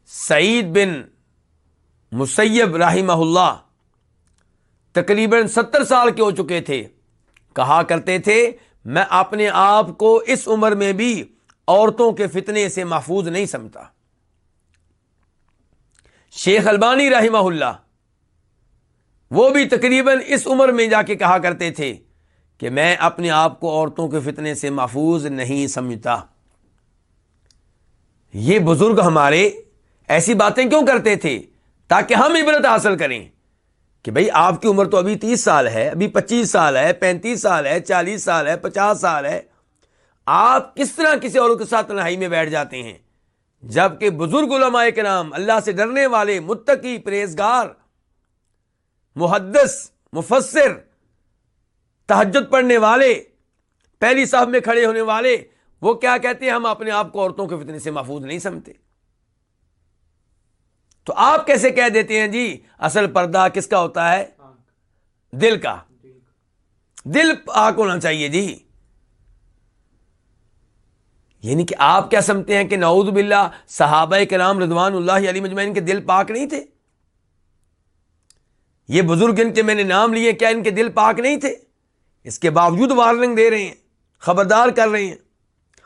سعید بن مسیب رحمہ اللہ۔ تقریباً ستر سال کے ہو چکے تھے۔ کہا کرتے تھے، میں اپنے آپ کو اس عمر میں بھی عورتوں کے فتنے سے محفوظ نہیں سمجھتا۔ شیخ البانی رحمہ اللہ۔ وہ بھی تقریباً اس عمر میں جا کے کہا کرتے تھے کہ میں اپنے آپ کو عورتوں کے فتنے سے محفوظ نہیں سمجھتا۔ یہ بزرگ ہمارے ایسی باتیں کیوں کرتے تھے تاکہ ہم عبرت حاصل کریں کہ بھائی آپ کی عمر تو ابھی تیس سال ہے، ابھی پچیس سال ہے، پینتیس سال ہے، چالیس سال ہے، پچاس سال ہے۔ آپ کس طرح کسی اور کے ساتھ تنہائی میں بیٹھ جاتے ہیں؟ جبکہ بزرگ علماء کے نام اللہ سے ڈرنے والے متقی پریزگار محدث، مفسر تحجد پڑھنے والے، پہلی صاحب میں کھڑے ہونے والے وہ کیا کہتے ہیں؟ ہم اپنے آپ کو عورتوں کے فتنے سے محفوظ نہیں سمجھتے۔ تو آپ کیسے کہہ دیتے ہیں جی؟ اصل پردہ کس کا ہوتا ہے؟ دل کا۔ دل پاک ہونا چاہیے جی۔ یعنی کہ آپ کیا سمجھتے ہیں کہ نعوذ باللہ صحابہ کرام رضوان اللہ علی مجمعین کے دل پاک نہیں تھے؟ یہ بزرگ ان کے میں نے نام لیے، کیا ان کے دل پاک نہیں تھے؟ اس کے باوجود وارننگ دے رہے ہیں، خبردار کر رہے ہیں۔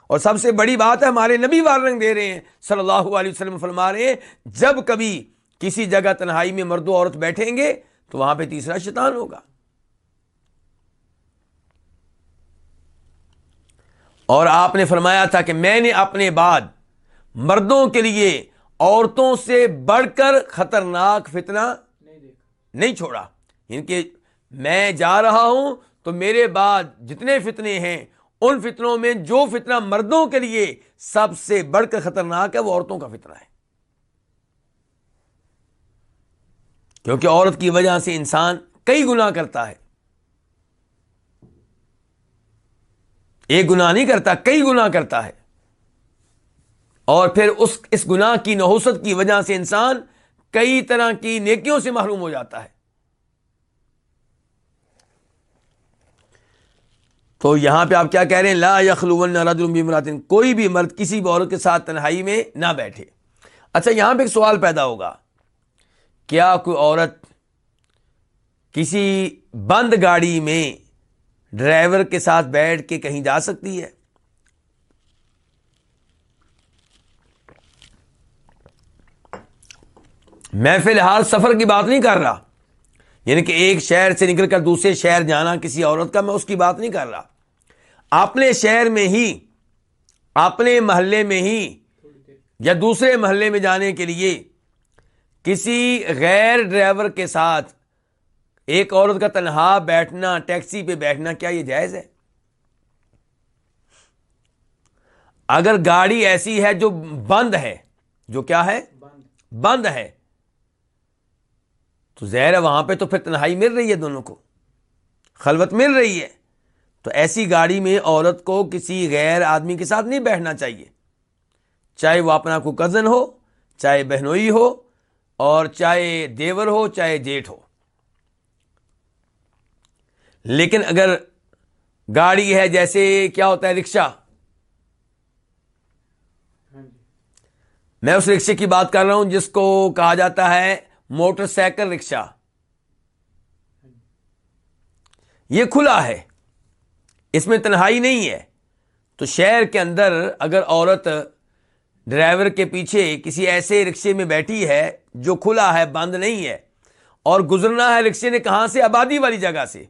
اور سب سے بڑی بات ہے، ہمارے نبی وارننگ دے رہے ہیں۔ صلی اللہ علیہ وسلم فرما رہے ہیں، جب کبھی کسی جگہ تنہائی میں مرد و عورت بیٹھیں گے تو وہاں پہ تیسرا شیطان ہوگا۔ اور آپ نے فرمایا تھا کہ میں نے اپنے بعد مردوں کے لیے عورتوں سے بڑھ کر خطرناک فتنہ نہیں چھوڑا۔ یعنی ان کے میں جا رہا ہوں تو میرے بعد جتنے فتنے ہیں ان فتنوں میں جو فتنہ مردوں کے لیے سب سے بڑھ کر خطرناک ہے وہ عورتوں کا فتنہ ہے۔ کیونکہ عورت کی وجہ سے انسان کئی گنا کرتا ہے۔ ایک گنا نہیں کرتا، کئی گنا کرتا ہے۔ اور پھر اس اس گناہ کی نحوست کی وجہ سے انسان کئی طرح کی نیکیوں سے محروم ہو جاتا ہے۔ تو یہاں پہ آپ کیا کہہ رہے ہیں؟ لا یخلون رجل کوئی بھی مرد کسی بھی عورت کے ساتھ تنہائی میں نہ بیٹھے۔ اچھا یہاں پہ ایک سوال پیدا ہوگا۔ کیا کوئی عورت کسی بند گاڑی میں ڈرائیور کے ساتھ بیٹھ کے کہیں جا سکتی ہے؟ میں فی الحال سفر کی بات نہیں کر رہا۔ یعنی کہ ایک شہر سے نکل کر دوسرے شہر جانا کسی عورت کا میں اس کی بات نہیں کر رہا۔ اپنے شہر میں ہی اپنے محلے میں ہی یا دوسرے محلے میں جانے کے لیے کسی غیر ڈرائیور کے ساتھ ایک عورت کا تنہا بیٹھنا ٹیکسی پہ بیٹھنا کیا یہ جائز ہے؟ اگر گاڑی ایسی ہے جو بند ہے جو کیا ہے؟ بند۔ ہے۔ تو زہر ہے وہاں پہ تو پھر تنہائی مل رہی ہے دونوں کو۔ خلوت مل رہی ہے۔ تو ایسی گاڑی میں عورت کو کسی غیر آدمی کے ساتھ نہیں بیٹھنا چاہیے۔ چاہے وہ اپنا کو کزن ہو چاہے بہنوئی ہو اور چاہے دیور ہو چاہے جیٹ ہو۔ لیکن اگر گاڑی ہے جیسے کیا ہوتا ہے رکشا میں اس رکشے کی بات کر رہا ہوں جس کو کہا جاتا ہے موٹر سائیکل رکشا۔ یہ کھلا ہے۔ اس میں تنہائی نہیں ہے۔ تو شہر کے اندر اگر عورت ڈرائیور کے پیچھے کسی ایسے رکشے میں بیٹھی ہے جو کھلا ہے، بند نہیں ہے، اور گزرنا ہے رکشے نے کہاں سے؟ آبادی والی جگہ سے۔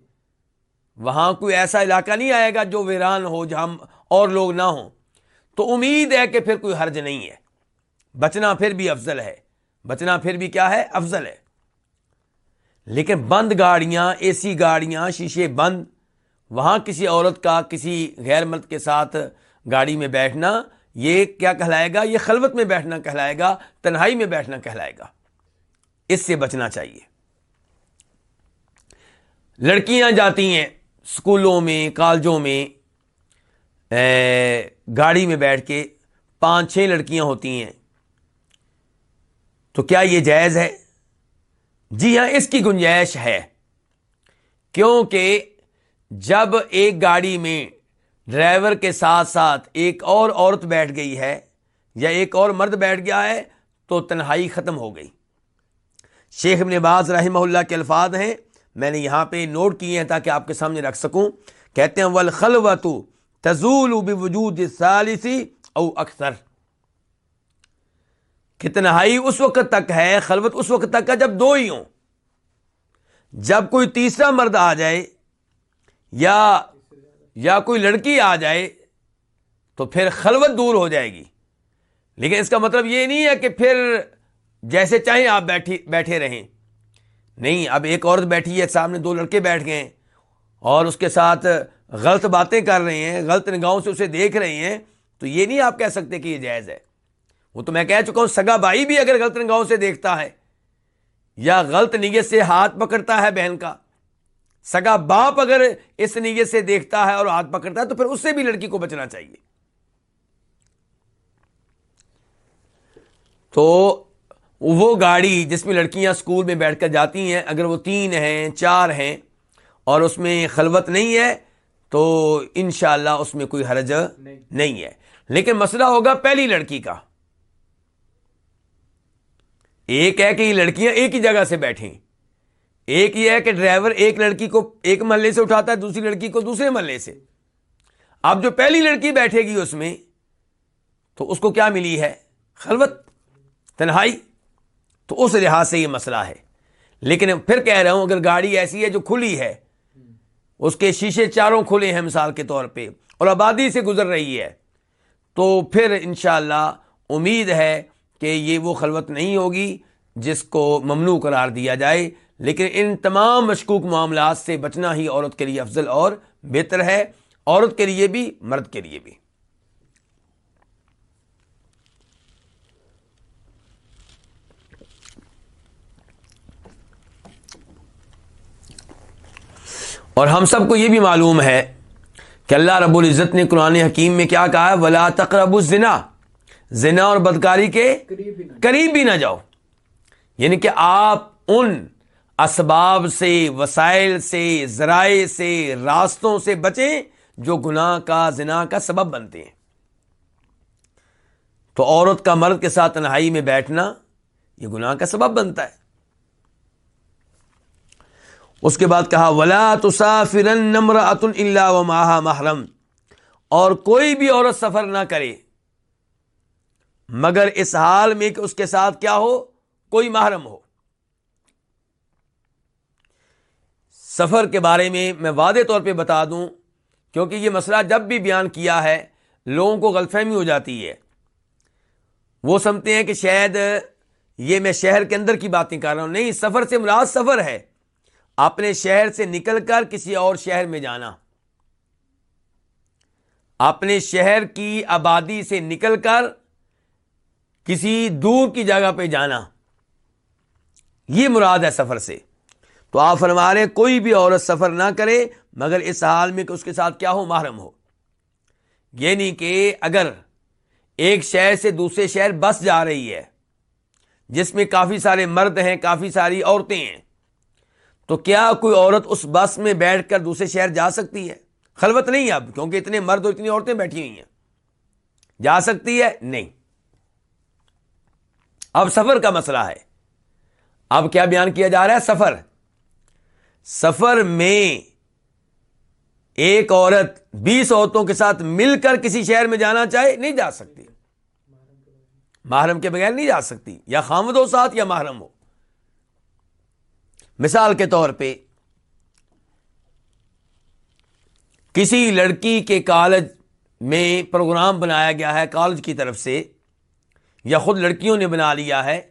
وہاں کوئی ایسا علاقہ نہیں آئے گا جو ویران ہو، جہاں اور لوگ نہ ہوں۔ تو امید ہے کہ پھر کوئی حرج نہیں ہے۔ بچنا پھر بھی افضل ہے۔ بچنا پھر بھی کیا ہے؟ افضل ہے۔ لیکن بند گاڑیاں اے سی گاڑیاں، شیشے بند، وہاں کسی عورت کا، کسی غیر مرد کے ساتھ گاڑی میں بیٹھنا، یہ کیا کہلائے گا؟ یہ خلوت میں بیٹھنا کہلائے گا، تنہائی میں بیٹھنا کہلائے گا۔ اس سے بچنا چاہیے۔ لڑکیاں جاتی ہیں اسکولوں میں، کالجوں میں گاڑی میں بیٹھ کے پانچ چھ لڑکیاں ہوتی ہیں۔ تو کیا یہ جائز ہے؟ جی ہاں اس کی گنجائش ہے۔ کیونکہ جب ایک گاڑی میں ڈرائیور کے ساتھ ساتھ ایک اور عورت بیٹھ گئی ہے یا ایک اور مرد بیٹھ گیا ہے، تو تنہائی ختم ہو گئی۔ شیخ ابن باز رحمہ اللہ کے الفاظ ہیں۔ میں نے یہاں پہ نوٹ کیے ہیں تاکہ آپ کے سامنے رکھ سکوں۔ کہتے ہیں ولخلوت تزول بوجود ثالثی او اکثر کہ تنہائی اس وقت تک ہے، خلوت اس وقت تک ہے جب دو ہی ہوں۔ جب کوئی تیسرا مرد آ جائے یا یا کوئی لڑکی آ جائے تو پھر خلوت دور ہو جائے گی۔ لیکن اس کا مطلب یہ نہیں ہے کہ پھر جیسے چاہیں آپ بیٹھی، بیٹھے رہیں۔ نہیں، اب ایک عورت بیٹھی ہے، سامنے دو لڑکے بیٹھ گئے ہیں اور اس کے ساتھ غلط باتیں کر رہے ہیں، غلط نگاہوں سے اسے دیکھ رہے ہیں، تو یہ نہیں آپ کہہ سکتے کہ یہ جائز ہے۔ وہ تو میں کہہ چکا ہوں سگا بھائی بھی اگر غلط نگاہوں سے دیکھتا ہے یا غلط نیت سے ہاتھ پکڑتا ہے بہن کا۔ سگا باپ اگر اس نیت سے دیکھتا ہے اور ہاتھ پکڑتا ہے تو پھر اس سے بھی لڑکی کو بچنا چاہیے۔ تو وہ گاڑی جس میں لڑکیاں اسکول میں بیٹھ کر جاتی ہیں اگر وہ تین ہیں چار ہیں اور اس میں خلوت نہیں ہے تو انشاءاللہ اس میں کوئی حرج نہیں ہے۔ لیکن مسئلہ ہوگا پہلی لڑکی کا۔ ایک ہے کہ یہ لڑکیاں ایک ہی جگہ سے بیٹھیں۔ ایک یہ ہے کہ ڈرائیور ایک لڑکی کو ایک محلے سے اٹھاتا ہے، دوسری لڑکی کو دوسرے محلے سے۔ اب جو پہلی لڑکی بیٹھے گی اس میں، تو اس کو کیا ملی ہے؟ خلوت، تنہائی۔ تو اس لحاظ سے یہ مسئلہ ہے۔ لیکن پھر کہہ رہا ہوں، اگر گاڑی ایسی ہے جو کھلی ہے، اس کے شیشے چاروں کھلے ہیں مثال کے طور پہ، اور آبادی سے گزر رہی ہے، تو پھر انشاءاللہ امید ہے کہ یہ وہ خلوت نہیں ہوگی جس کو ممنوع قرار دیا جائے، لیکن ان تمام مشکوک معاملات سے بچنا ہی عورت کے لیے افضل اور بہتر ہے، عورت کے لیے بھی، مرد کے لیے بھی۔ اور ہم سب کو یہ بھی معلوم ہے کہ اللہ رب العزت نے قرآن حکیم میں کیا کہا ہے؟ ولا تقرب الزنا۔ زنا اور بدکاری کے قریب بھی نہ جاؤ۔ یعنی کہ آپ ان اسباب سے وسائل سے ذرائع سے راستوں سے بچیں جو گناہ کا زنا کا سبب بنتے ہیں۔ تو عورت کا مرد کے ساتھ تنہائی میں بیٹھنا یہ گناہ کا سبب بنتا ہے۔ اس کے بعد کہا ولا نمر اتن اللہ و ماہ محرم۔ اور کوئی بھی عورت سفر نہ کرے مگر اس حال میں کہ اس کے ساتھ کیا ہو، کوئی محرم ہو۔ سفر کے بارے میں میں واضح طور پہ بتا دوں، کیونکہ یہ مسئلہ جب بھی بیان کیا ہے، لوگوں کو غلط فہمی ہو جاتی ہے۔ وہ سمجھتے ہیں کہ شاید یہ میں شہر کے اندر کی باتیں کر رہا ہوں۔ نہیں، سفر سے مراد سفر ہے۔ اپنے شہر سے نکل کر کسی اور شہر میں جانا۔ اپنے شہر کی آبادی سے نکل کر کسی دور کی جگہ پہ جانا، یہ مراد ہے سفر سے۔ تو آپ فرما رہے کوئی بھی عورت سفر نہ کرے، مگر اس حال میں کہ اس کے ساتھ کیا ہو، محرم ہو۔ یعنی کہ اگر ایک شہر سے دوسرے شہر بس جا رہی ہے، جس میں کافی سارے مرد ہیں، کافی ساری عورتیں ہیں، تو کیا کوئی عورت اس بس میں بیٹھ کر دوسرے شہر جا سکتی ہے؟ خلوت نہیں اب، کیونکہ اتنے مرد اور اتنی عورتیں بیٹھی ہوئی ہیں۔ جا سکتی ہے؟ نہیں۔ اب سفر کا مسئلہ ہے۔ اب کیا بیان کیا جا رہا ہے؟ سفر۔ سفر میں ایک عورت بیس عورتوں کے ساتھ مل کر کسی شہر میں جانا چاہے نہیں جا سکتی۔ محرم کے بغیر نہیں جا سکتی، یا خامد ہو ساتھ یا محرم ہو۔ مثال کے طور پہ، کسی لڑکی کے کالج میں پروگرام بنایا گیا ہے کالج کی طرف سے۔ یا خود لڑکیوں نے بنا لیا ہے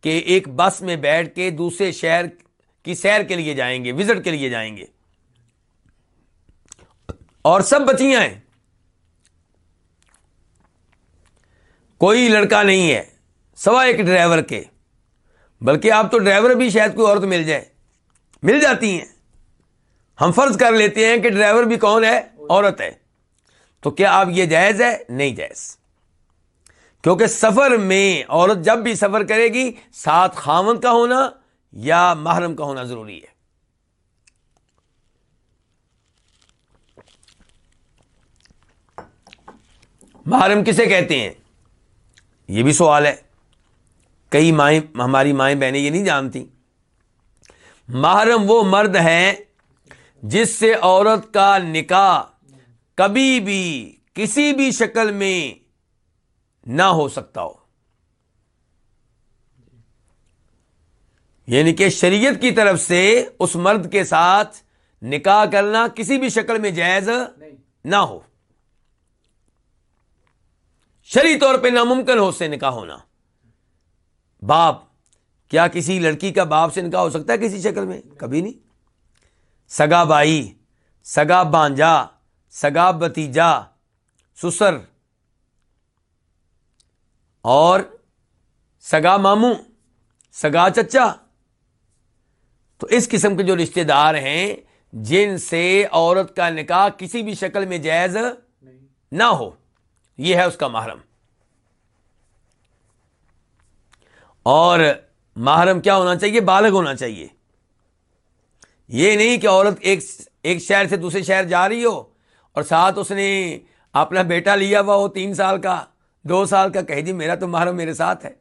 کہ ایک بس میں بیٹھ کے دوسرے شہر کی سیر کے لیے جائیں گے، وزٹ کے لیے جائیں گے۔ اور سب بچیاں ہیں۔ کوئی لڑکا نہیں ہے سوا ایک ڈرائیور کے۔ بلکہ آپ تو ڈرائیور بھی شاید کوئی عورت مل جائے۔ مل جاتی ہیں۔ ہم فرض کر لیتے ہیں کہ ڈرائیور بھی کون ہے؟ عورت ہے۔ تو کیا آپ یہ جائز ہے؟ نہیں جائز۔ کیونکہ سفر میں عورت جب بھی سفر کرے گی، ساتھ خامن کا ہونا یا محرم کا ہونا ضروری ہے۔ محرم کسے کہتے ہیں؟ یہ بھی سوال ہے۔ کئی مائیں، ہماری مائیں بہنیں یہ نہیں جانتی۔ محرم وہ مرد ہیں جس سے عورت کا نکاح کبھی بھی، کسی بھی شکل میں نہ ہو سکتا ہو۔ یعنی کہ شریعت کی طرف سے اس مرد کے ساتھ نکاح کرنا کسی بھی شکل میں جائز نہ ہو۔ شری طور پہ ناممکن ہو اس سے نکاح ہونا۔ باپ، کیا کسی لڑکی کا باپ سے نکاح ہو سکتا ہے کسی شکل میں؟ کبھی نہیں۔ سگا بائی سگا بانجا سگا بتیجا سسر اور سگا ماموں سگا چچا۔ تو اس قسم کے جو رشتے دار ہیں جن سے عورت کا نکاح کسی بھی شکل میں جائز نہ ہو یہ ہے اس کا محرم۔ اور محرم کیا ہونا چاہیے؟ بالغ ہونا چاہیے۔ یہ نہیں کہ عورت ایک ایک شہر سے دوسرے شہر جا رہی ہو اور ساتھ اس نے اپنا بیٹا لیا ہوا ہو تین سال کا۔ دو سال کا کہہ جی میرا تو محرم میرے ساتھ ہے۔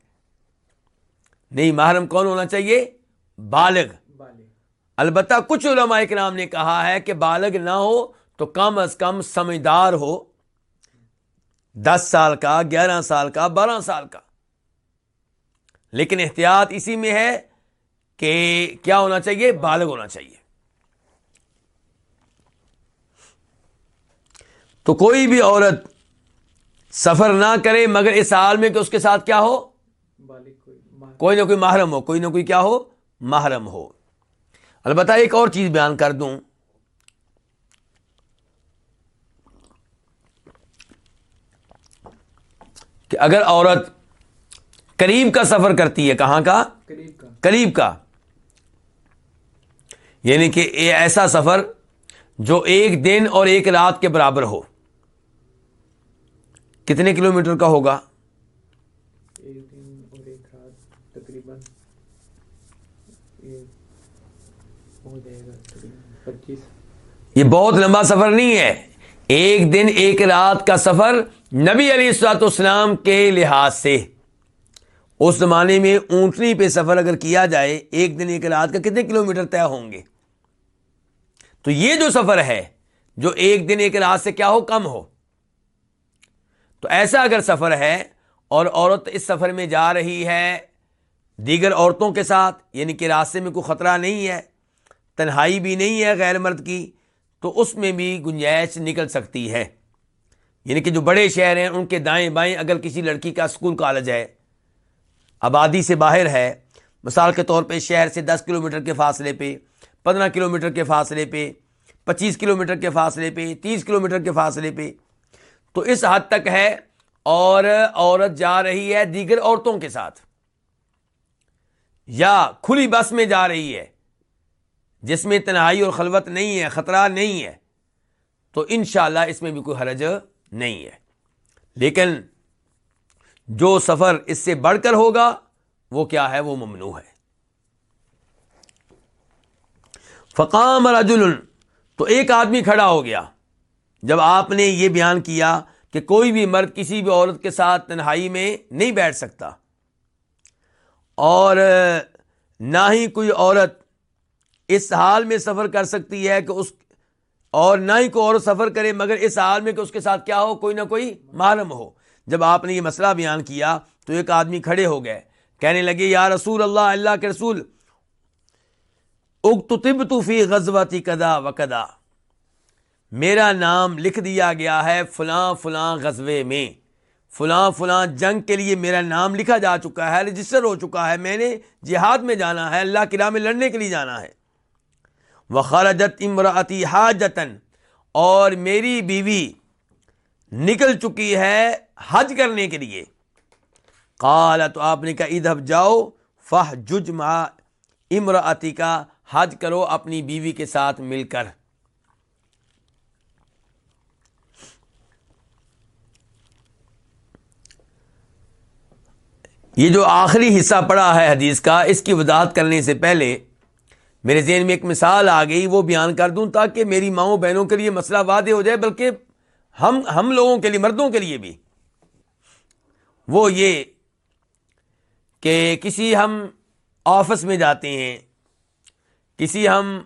نہیں، محرم کون ہونا چاہیے؟ بالغ۔ البتہ کچھ علماء کرام نے کہا ہے کہ بالغ نہ ہو تو کم از کم سمجھدار ہو۔ دس سال کا، گیارہ سال کا، بارہ سال کا۔ لیکن احتیاط اسی میں ہے کہ کیا ہونا چاہیے؟ بالغ ہونا چاہیے۔ تو کوئی بھی عورت سفر نہ کرے مگر اس حال میں کہ اس کے ساتھ کیا ہو؟ کوئی نہ کوئی محرم ہو کوئی نہ کوئی کیا ہو؟ محرم ہو۔ البتہ ایک اور چیز بیان کر دوں۔ کہ اگر عورت قریب کا سفر کرتی ہے کہاں کا؟ قریب کا۔ یعنی کہ ایسا سفر جو ایک دن اور ایک رات کے برابر ہو۔ کتنے کلومیٹر کا ہوگا؟ یہ بہت لمبا سفر نہیں ہے۔ ایک دن، ایک رات کا سفر نبی علی السلاط اسلام کے لحاظ سے۔ اس زمانے میں اونٹنی پہ سفر اگر کیا جائے، ایک دن، ایک رات کا کتنے کلومیٹر طے ہوں گے؟ تو یہ جو سفر ہے، جو ایک دن، ایک رات سے کیا ہو، کم ہو۔ تو ایسا اگر سفر ہے اور عورت اس سفر میں جا رہی ہے دیگر عورتوں کے ساتھ یعنی کہ راستے میں کوئی خطرہ نہیں ہے، تنہائی بھی نہیں ہے غیر مرد کی، تو اس میں بھی گنجائش نکل سکتی ہے۔ یعنی کہ جو بڑے شہر ہیں، ان کے دائیں بائیں اگر کسی لڑکی کا اسکول کالج ہے، آبادی سے باہر ہے، مثال کے طور پہ شہر سے دس کلومیٹر کے فاصلے پہ، پندرہ کلومیٹر کے فاصلے پہ، پچیس کلومیٹر کے فاصلے پہ، تیس کلومیٹر کے فاصلے پہ تو اس حد تک ہے اور عورت جا رہی ہے دیگر عورتوں کے ساتھ یا کھلی بس میں جا رہی ہے جس میں تنہائی اور خلوت نہیں ہے، خطرہ نہیں ہے، تو انشاءاللہ اس میں بھی کوئی حرج نہیں ہے۔ لیکن جو سفر اس سے بڑھ کر ہوگا، وہ کیا ہے؟ وہ ممنوع ہے۔ فقام رجل تو ایک آدمی کھڑا ہو گیا۔ جب آپ نے یہ بیان کیا کہ کوئی بھی مرد کسی بھی عورت کے ساتھ تنہائی میں نہیں بیٹھ سکتا اور نہ ہی کوئی عورت اس حال میں سفر کر سکتی ہے کہ اس اور نہ ہی کوئی عورت سفر کرے مگر اس حال میں کہ اس کے ساتھ کیا ہو، کوئی نہ کوئی معلوم ہو۔ جب آپ نے یہ مسئلہ بیان کیا تو ایک آدمی کھڑے ہو گئے، کہنے لگے، یا رسول اللہ اللہ کے رسول اگ فی غزوتی کدا و کدا میرا نام لکھ دیا گیا ہے فلاں فلاں غزوے میں۔ فلاں فلاں جنگ کے لیے میرا نام لکھا جا چکا ہے، رجسٹر ہو چکا ہے، میں نے جہاد میں جانا ہے، اللہ کی راہ میں لڑنے کے لیے جانا ہے۔ وہ امراطی حاجتن اور میری بیوی نکل چکی ہے حج کرنے کے لیے۔ قال تو آپ نے کہا ادھب جاؤ فہ جج امراطی کا حج کرو اپنی بیوی کے ساتھ مل کر۔ یہ جو آخری حصہ پڑا ہے حدیث کا، اس کی وضاحت کرنے سے پہلے میرے ذہن میں ایک مثال آ گئی، وہ بیان کر دوں تاکہ میری ماؤں بہنوں کے لیے مسئلہ واضح ہو جائے، بلکہ ہم ہم لوگوں کے لیے، مردوں کے لیے بھی۔ وہ یہ کہ کسی ہم آفس میں جاتے ہیں، کسی ہم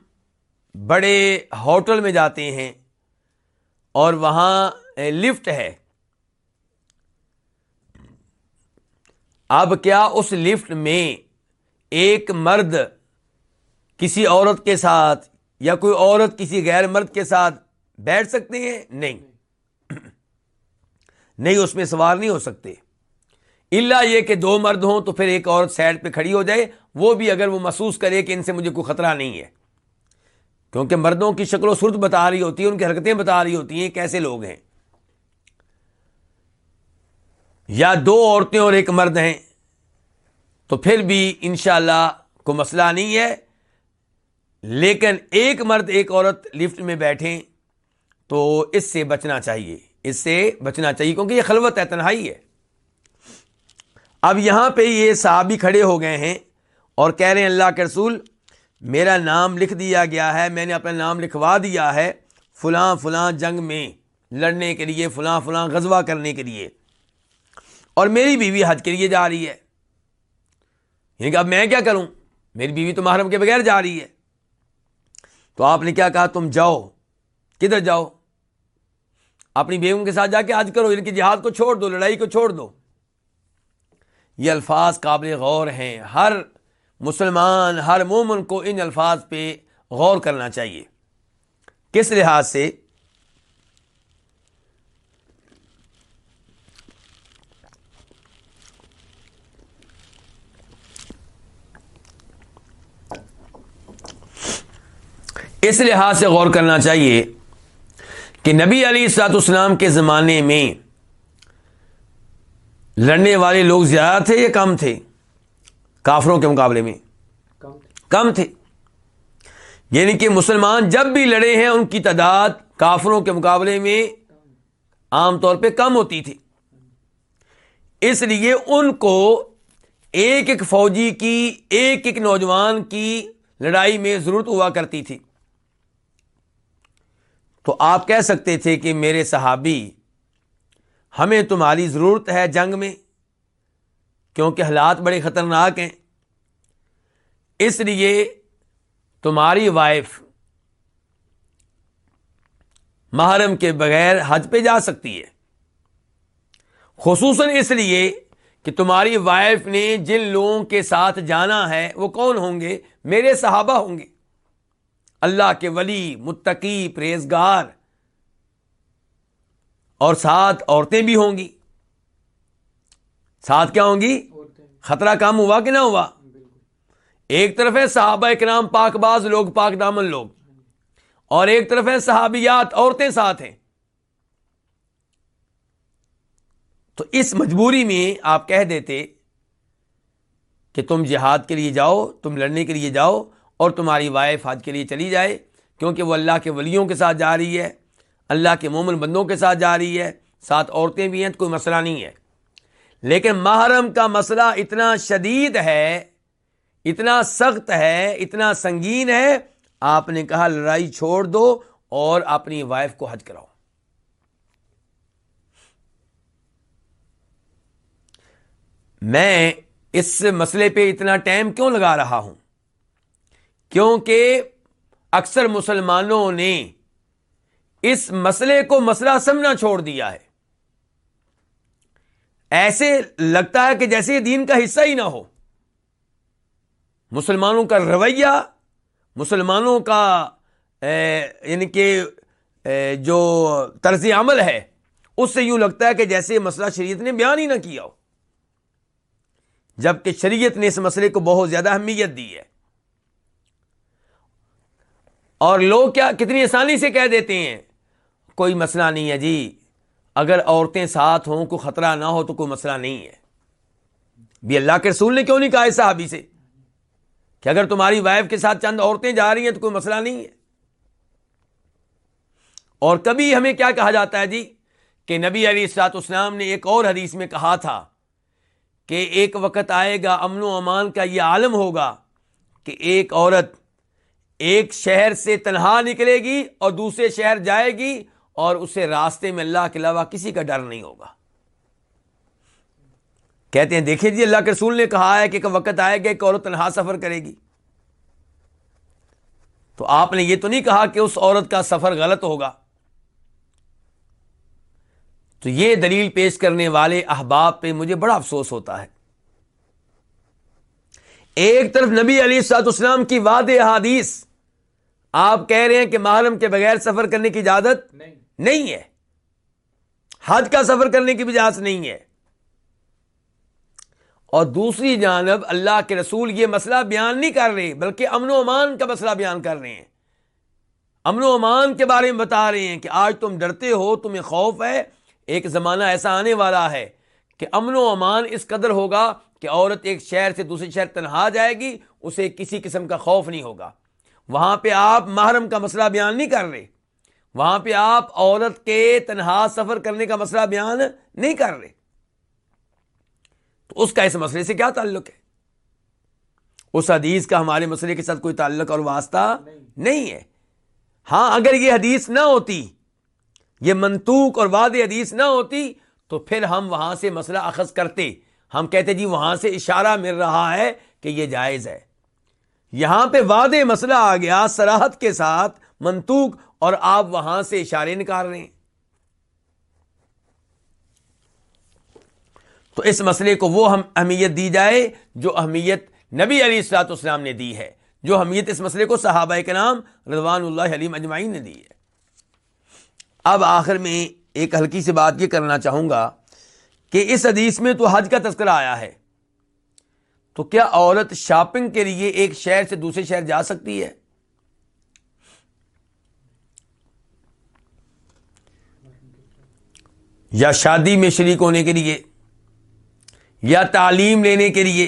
بڑے ہوٹل میں جاتے ہیں اور وہاں لفٹ ہے۔ اب کیا اس لفٹ میں ایک مرد کسی عورت کے ساتھ یا کوئی عورت کسی غیر مرد کے ساتھ بیٹھ سکتے ہیں؟ نہیں۔ نہیں، اس میں سوار نہیں ہو سکتے۔ اللہ یہ کہ دو مرد ہوں تو پھر ایک عورت سائڈ پہ کھڑی ہو جائے۔ وہ بھی اگر وہ محسوس کرے کہ ان سے مجھے کوئی خطرہ نہیں ہے۔ کیونکہ مردوں کی شکل و صورت بتا رہی ہوتی ہے، ان کی حرکتیں بتا رہی ہوتی ہیں کیسے لوگ ہیں۔ یا دو عورتیں اور ایک مرد ہیں، تو پھر بھی انشاءاللہ اللہ کوئی مسئلہ نہیں ہے۔ لیکن ایک مرد، ایک عورت لفٹ میں بیٹھیں تو اس سے بچنا چاہیے۔ اس سے بچنا چاہیے کیونکہ یہ خلوت ہے، تنہائی ہے۔ اب یہاں پہ یہ صحابی کھڑے ہو گئے ہیں اور کہہ رہے ہیں، اللہ کے رسول، میرا نام لکھ دیا گیا ہے، میں نے اپنا نام لکھوا دیا ہے فلاں فلاں جنگ میں لڑنے کے لیے، فلاں فلاں غزوہ کرنے کے لیے۔ اور میری بیوی حج کے لیے جا رہی ہے۔ یعنی کہ اب میں کیا کروں؟ میری بیوی تو محرم کے بغیر جا رہی ہے۔ تو آپ نے کیا کہا؟ تم جاؤ۔ کدھر جاؤ؟ اپنی بیگم کے ساتھ جا کے حج کرو۔ ان کی جہاد کو چھوڑ دو، لڑائی کو چھوڑ دو۔ یہ الفاظ قابل غور ہیں۔ ہر مسلمان، ہر مومن کو ان الفاظ پہ غور کرنا چاہیے۔ کس لحاظ سے؟ اس لحاظ سے غور کرنا چاہیے کہ نبی علی سات اسلام کے زمانے میں لڑنے والے لوگ زیادہ تھے یا کم تھے؟ کافروں کے مقابلے میں کم تھے۔ یعنی کہ مسلمان جب بھی لڑے ہیں، ان کی تعداد کافروں کے مقابلے میں عام طور پہ کم ہوتی تھی۔ اس لیے ان کو ایک ایک فوجی کی، ایک ایک نوجوان کی لڑائی میں ضرورت ہوا کرتی تھی۔ تو آپ کہہ سکتے تھے کہ میرے صحابی، ہمیں تمہاری ضرورت ہے جنگ میں، کیونکہ حالات بڑے خطرناک ہیں۔ اس لیے تمہاری وائف محرم کے بغیر حج پہ جا سکتی ہے۔ خصوصاً اس لیے کہ تمہاری وائف نے جن لوگوں کے ساتھ جانا ہے، وہ کون ہوں گے؟ میرے صحابہ ہوں گے۔ اللہ کے ولی، متقی پریزگار اور ساتھ عورتیں بھی ہوں گی۔ ساتھ کیا ہوں گی؟ خطرہ کام ہوا کہ نہ ہوا؟ ایک طرف ہے صحابہ کے نام پاک باز، لوگ پاک دامن لوگ۔ اور ایک طرف ہے صحابیات، عورتیں ساتھ ہیں۔ تو اس مجبوری میں آپ کہہ دیتے کہ تم جہاد کے لیے جاؤ، تم لڑنے کے لیے جاؤ اور تمہاری وائف حج کے لیے چلی جائے، کیونکہ وہ اللہ کے ولیوں کے ساتھ جا رہی ہے، اللہ کے مومن بندوں کے ساتھ جا رہی ہے ساتھ عورتیں بھی ہیں، تو کوئی مسئلہ نہیں ہے۔ لیکن محرم کا مسئلہ اتنا شدید ہے، اتنا سخت ہے، اتنا سنگین ہے، آپ نے کہا لڑائی چھوڑ دو اور اپنی وائف کو حج کراؤ۔ میں اس مسئلے پہ اتنا ٹائم کیوں لگا رہا ہوں؟ کیونکہ اکثر مسلمانوں نے اس مسئلے کو مسئلہ سمجھنا چھوڑ دیا ہے۔ ایسے لگتا ہے کہ جیسے یہ دین کا حصہ ہی نہ ہو۔ مسلمانوں کا رویہ، مسلمانوں کا یعنی کہ جو طرز عمل ہے، اس سے یوں لگتا ہے کہ جیسے مسئلہ شریعت نے بیان ہی نہ کیا ہو۔ جبکہ شریعت نے اس مسئلے کو بہت زیادہ اہمیت دی ہے۔ اور لوگ کیا کتنی آسانی سے کہہ دیتے ہیں؟ کوئی مسئلہ نہیں ہے جی۔ اگر عورتیں ساتھ ہوں، کوئی خطرہ نہ ہو تو کوئی مسئلہ نہیں ہے۔ بھی اللہ کے رسول نے کیوں نہیں کہا صحابی سے کہ اگر تمہاری وائف کے ساتھ چند عورتیں جا رہی ہیں تو کوئی مسئلہ نہیں ہے؟ اور کبھی ہمیں کیا کہا جاتا ہے جی؟ کہ نبی علی سات اسلام نے ایک اور حدیث میں کہا تھا کہ ایک وقت آئے گا امن و امان کا یہ عالم ہوگا کہ ایک عورت ایک شہر سے تنہا نکلے گی اور دوسرے شہر جائے گی اور اسے راستے میں اللہ کے علاوہ کسی کا ڈر نہیں ہوگا۔ کہتے ہیں، دیکھیے جی اللہ کے رسول نے کہا ہے کہ ایک وقت آئے گا کہ عورت تنہا سفر کرے گی۔ تو آپ نے یہ تو نہیں کہا کہ اس عورت کا سفر غلط ہوگا۔ تو یہ دلیل پیش کرنے والے احباب پہ مجھے بڑا افسوس ہوتا ہے۔ ایک طرف نبی علی سعد اسلام کی واد احادیث آپ کہہ رہے ہیں کہ محرم کے بغیر سفر کرنے کی اجازت نہیں۔ ہے۔ حج کا سفر کرنے کی بھی اجازت نہیں ہے۔ اور دوسری جانب اللہ کے رسول یہ مسئلہ بیان نہیں کر رہے بلکہ امن و امان کا مسئلہ بیان کر رہے ہیں۔ امن و امان کے بارے میں بتا رہے ہیں کہ آج تم ڈرتے ہو تمہیں خوف ہے۔ ایک زمانہ ایسا آنے والا ہے کہ امن و امان اس قدر ہوگا کہ عورت ایک شہر سے دوسرے شہر تنہا جائے گی اسے کسی قسم کا خوف نہیں ہوگا۔ وہاں پہ آپ محرم کا مسئلہ بیان نہیں کر رہے۔ وہاں پہ آپ عورت کے تنہا سفر کرنے کا مسئلہ بیان نہیں کر رہے۔ تو اس کا اس مسئلے سے کیا تعلق ہے؟ اس حدیث کا ہمارے مسئلے کے ساتھ کوئی تعلق اور واسطہ نہیں ہے۔ ہاں اگر یہ حدیث نہ ہوتی، یہ منتوق اور واد حدیث نہ ہوتی، تو پھر ہم وہاں سے مسئلہ اخذ کرتے۔ ہم کہتے جی وہاں سے اشارہ مل رہا ہے کہ یہ جائز ہے۔ یہاں پہ وعد مسئلہ آ گیا سراحت کے ساتھ منتوق اور آپ وہاں سے اشارے نکال رہے ہیں۔ تو اس مسئلے کو وہ ہم اہمیت دی جائے جو اہمیت نبی علی السلاط اسلام نے دی ہے، جو حمیت اس مسئلے کو صحابہ کے نام رضوان اللہ علیم اجمعین نے دی ہے۔ اب آخر میں ایک ہلکی سی بات یہ کرنا چاہوں گا کہ اس حدیث میں تو حج کا تذکرہ آیا ہے۔ تو کیا عورت شاپنگ کے لیے ایک شہر سے دوسرے شہر جا سکتی ہے؟ یا شادی میں شریک ہونے کے لیے، یا تعلیم لینے کے لیے؟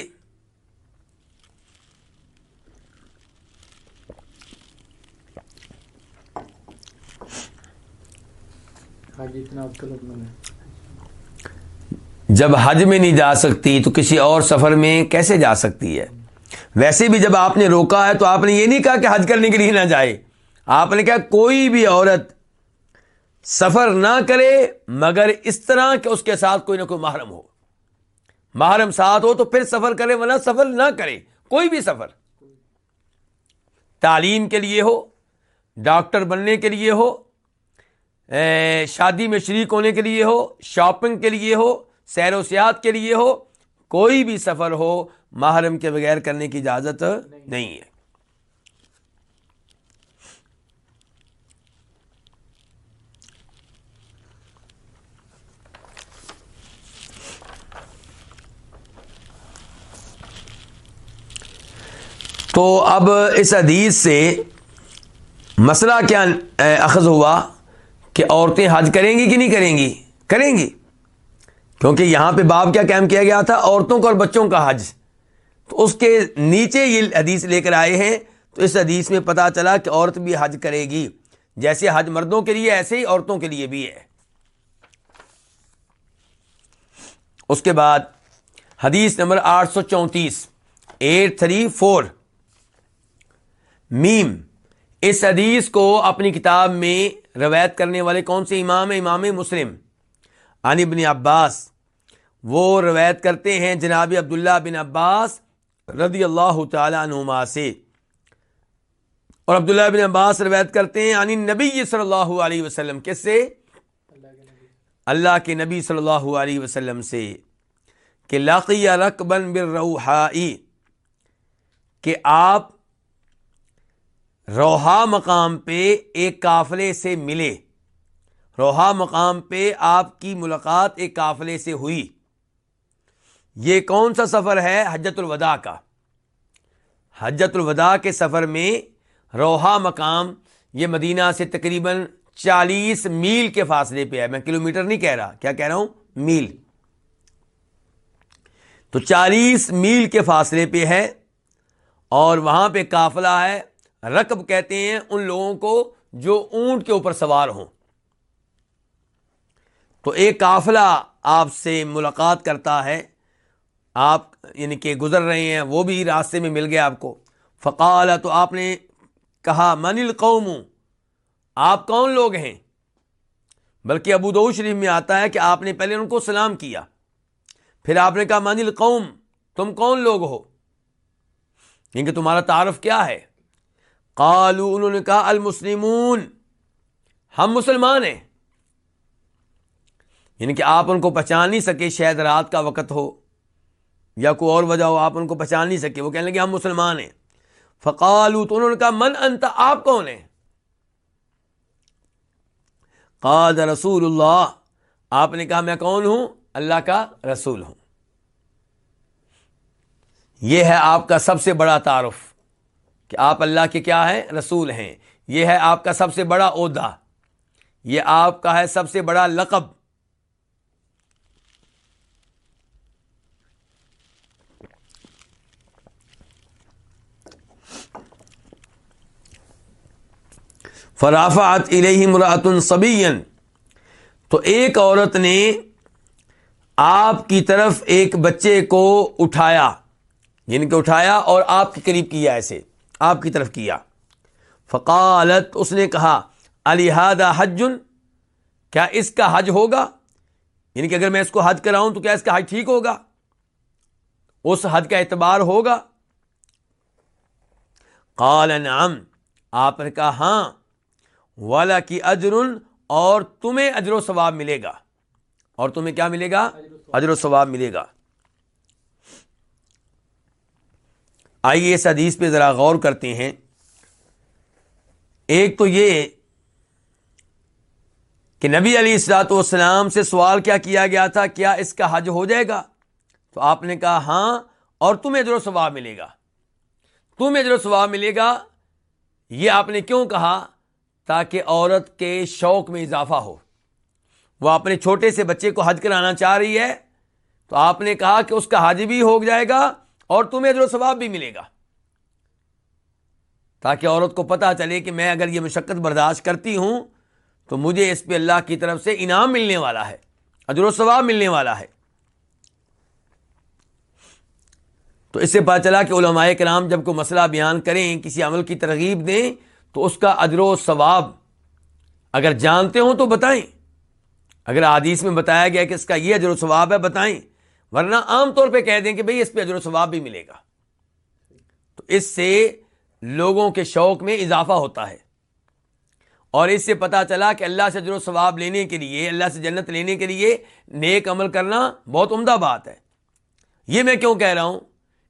جب حج میں نہیں جا سکتی تو کسی اور سفر میں کیسے جا سکتی ہے؟ ویسے بھی جب آپ نے روکا ہے تو آپ نے یہ نہیں کہا کہ حج کرنے کے لیے نہ جائے۔ آپ نے کہا کوئی بھی عورت سفر نہ کرے مگر اس طرح کہ اس کے ساتھ کوئی نہ کوئی محرم ہو۔ محرم ساتھ ہو تو پھر سفر کرے، ورنہ سفر نہ کرے۔ کوئی بھی سفر۔ تعلیم کے لیے ہو، ڈاکٹر بننے کے لیے ہو شادی میں شریک ہونے کے لیے ہو، شاپنگ کے لیے ہو سیر و سیاحت کے لیے ہو، کوئی بھی سفر ہو، محرم کے بغیر کرنے کی اجازت نہیں ہے۔ تو اب اس حدیث سے مسئلہ کیا اخذ ہوا کہ عورتیں حج کریں گی کہ نہیں کریں گی؟ کریں گی۔ کیونکہ یہاں پہ باب کیا قائم کیا گیا تھا؟ عورتوں کا اور بچوں کا حج۔ تو اس کے نیچے یہ حدیث لے کر آئے ہیں۔ تو اس حدیث میں پتا چلا کہ عورت بھی حج کرے گی۔ جیسے حج مردوں کے لیے، ایسے ہی عورتوں کے لیے بھی ہے۔ اس کے بعد حدیث نمبر آٹھ سو چونتیس۔ Eight three four. میم۔ اس حدیث کو اپنی کتاب میں روایت کرنے والے کون سے امام امام مسلم۔ عن ابن عباس۔ وہ روایت کرتے ہیں جناب عبداللہ بن عباس رضی اللہ تعالی عنہما سے۔ اور عبداللہ بن عباس روایت کرتے ہیں، عن نبی صلی اللہ علیہ وسلم کس سے؟ اللہ کے نبی صلی اللہ علیہ وسلم سے، کہ لاقی رقبن بالروحائی کہ آپ روحا مقام پہ ایک قافلے سے ملے۔ روحا مقام پہ آپ کی ملاقات ایک قافلے سے ہوئی۔ یہ کون سا سفر ہے حجت الوداع کا؟ حجت الوداع کے سفر میں روحا مقام، یہ مدینہ سے تقریباً چالیس میل کے فاصلے پہ ہے۔ میں کلو میٹر نہیں کہہ رہا، کیا کہہ رہا ہوں؟ میل۔ تو چالیس میل کے فاصلے پہ ہے اور وہاں پہ قافلہ ہے۔ رقب کہتے ہیں ان لوگوں کو جو اونٹ کے اوپر سوار ہوں۔ تو ایک قافلہ آپ سے ملاقات کرتا ہے۔ آپ یعنی کہ گزر رہے ہیں، وہ بھی راستے میں مل گیا آپ کو۔ فقال، تو آپ نے کہا، من القوم؟ آپ کون لوگ ہیں؟ بلکہ ابو دو شریف میں آتا ہے کہ آپ نے پہلے ان کو سلام کیا۔ پھر آپ نے کہا، من القوم، تم کون لوگ ہو؟ یعنی کہ تمہارا تعارف کیا ہے؟ قالو انہوں نے کہا، المسلمون، ہم مسلمان ہیں۔ یعنی کہ آپ ان کو پہچان نہیں سکے، شاید رات کا وقت ہو۔ یا کوئی اور وجہ ہو، آپ ان کو پہچان نہیں سکے، وہ کہنے لگے، ہم مسلمان ہیں۔ فقالو تو انہوں نے کہا، من انت، آپ کون ہیں؟ قاد رسول اللہ، آپ نے کہا، میں کون ہوں؟ اللہ کا رسول ہوں۔ یہ ہے آپ کا سب سے بڑا تعارف کہ آپ اللہ کے کیا ہیں؟ رسول ہیں۔ یہ ہے آپ کا سب سے بڑا عہدہ۔ یہ آپ کا ہے سب سے بڑا لقب۔ فرافات الہ مرات سبین تو ایک عورت نے آپ کی طرف ایک بچے کو اٹھایا یعنی کہ اٹھایا اور آپ کے قریب کیا ایسے، آپ کی طرف کیا۔ فقالت، اس نے کہا الحاد حجن کیا اس کا حج ہوگا؟ یعنی کہ اگر میں اس کو حج کراؤں تو کیا اس کا حج ٹھیک ہوگا؟ اس حج کا اعتبار ہوگا؟ قال، نعم. آپ نے کہا ہاں. والا کی اجرن اور تمہیں اجر و ثواب ملے گا۔ اور تمہیں کیا ملے گا؟ اجر و ثواب ملے گا۔ آئیے اس حدیث پہ ذرا غور کرتے ہیں۔ ایک تو یہ کہ نبی علی السلاط والسلام سے سوال کیا کیا گیا تھا، کیا اس کا حج ہو جائے گا؟ تو آپ نے کہا ہاں اور تمہیں ادھر و ثواب ملے گا۔ تمہیں ادھر و ثواب ملے گا، یہ آپ نے کیوں کہا؟ تاکہ عورت کے شوق میں اضافہ ہو۔ وہ اپنے چھوٹے سے بچے کو حج کرانا چاہ رہی ہے، تو آپ نے کہا کہ اس کا حج بھی ہو جائے گا اور تمہیں ادھر و ثواب بھی ملے گا۔ تاکہ عورت کو پتا چلے کہ میں اگر یہ مشقت برداشت کرتی ہوں، تو مجھے اس پہ اللہ کی طرف سے انعام ملنے والا ہے، اجر و ثواب ملنے والا ہے۔ تو اس سے پتا چلا کہ علماء کرام جب کوئی مسئلہ بیان کریں، کسی عمل کی ترغیب دیں تو اس کا اجر و ثواب اگر جانتے ہوں تو بتائیں۔ اگر حدیث میں بتایا گیا کہ اس کا یہ اجر و ثواب ہے، بتائیں۔ ورنہ عام طور پہ کہہ دیں کہ بھئی اس پہ اجر و ثواب بھی ملے گا۔ تو اس سے لوگوں کے شوق میں اضافہ ہوتا ہے۔ اور اس سے پتا چلا کہ اللہ سے اجر و ثواب لینے کے لیے، اللہ سے جنت لینے کے لیے نیک عمل کرنا بہت عمدہ بات ہے۔ یہ میں کیوں کہہ رہا ہوں؟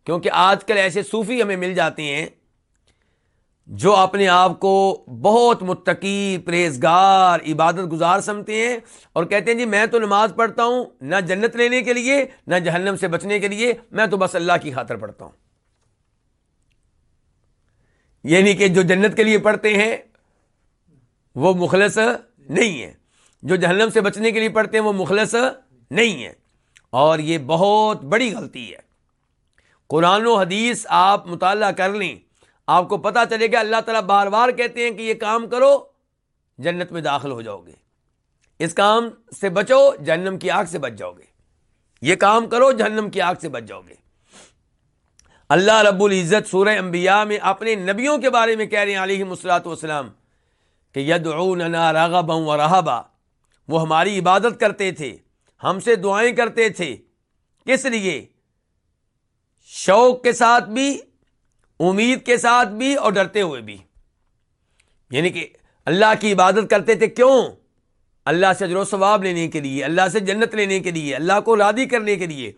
کیونکہ آج کل ایسے صوفی ہمیں مل جاتے ہیں جو اپنے آپ کو بہت متقی، پرہیزگار، عبادت گزار سمتے ہیں اور کہتے ہیں جی میں تو نماز پڑھتا ہوں نہ جنت لینے کے لیے، نہ جہنم سے بچنے کے لیے، میں تو بس اللہ کی خاطر پڑھتا ہوں۔ یعنی کہ جو جنت کے لیے پڑھتے ہیں، وہ مخلص نہیں ہے جو جہنم سے بچنے کے لیے پڑھتے ہیں، وہ مخلص نہیں ہے اور یہ بہت بڑی غلطی ہے۔ قرآن و حدیث آپ مطالعہ کر لیں۔ آپ کو پتا چلے گا اللہ تعالیٰ بار بار کہتے ہیں کہ یہ کام کرو، جنت میں داخل ہو جاؤ گے۔ اس کام سے بچو، جہنم کی آگ سے بچ جاؤ گے۔ یہ کام کرو، جہنم کی آگ سے بچ جاؤ گے۔ اللہ رب العزت سورہ انبیاء میں اپنے نبیوں کے بارے میں کہہ رہے ہیں علیہ مسلاط وسلام کہ ید راغا بہوں و رہبا وہ ہماری عبادت کرتے تھے، ہم سے دعائیں کرتے تھے۔ کس لیے؟ شوق کے ساتھ بھی امید کے ساتھ بھی اور ڈرتے ہوئے بھی۔ یعنی کہ اللہ کی عبادت کرتے تھے کیوں؟ اللہ سے و ثواب لینے کے لیے، اللہ سے جنت لینے کے لیے، اللہ کو رادی کرنے کے لیے۔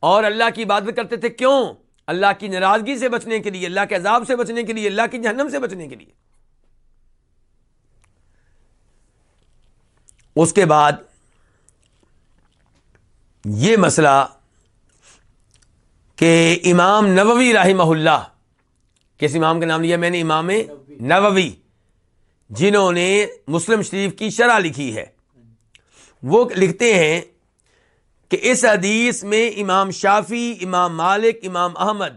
اور اللہ کی عبادت کرتے تھے کیوں؟ اللہ کی ناراضگی سے بچنے کے لیے، اللہ کے عذاب سے بچنے کے لیے، اللہ کی جہنم سے بچنے کے لیے۔ اس کے بعد یہ مسئلہ کہ امام نووی رحمہ اللہ کس امام کا نام لیا میں نے؟ امام نووی، جنہوں نے مسلم شریف کی شرح لکھی ہے۔ وہ لکھتے ہیں کہ اس حدیث میں امام شافی امام مالک، امام احمد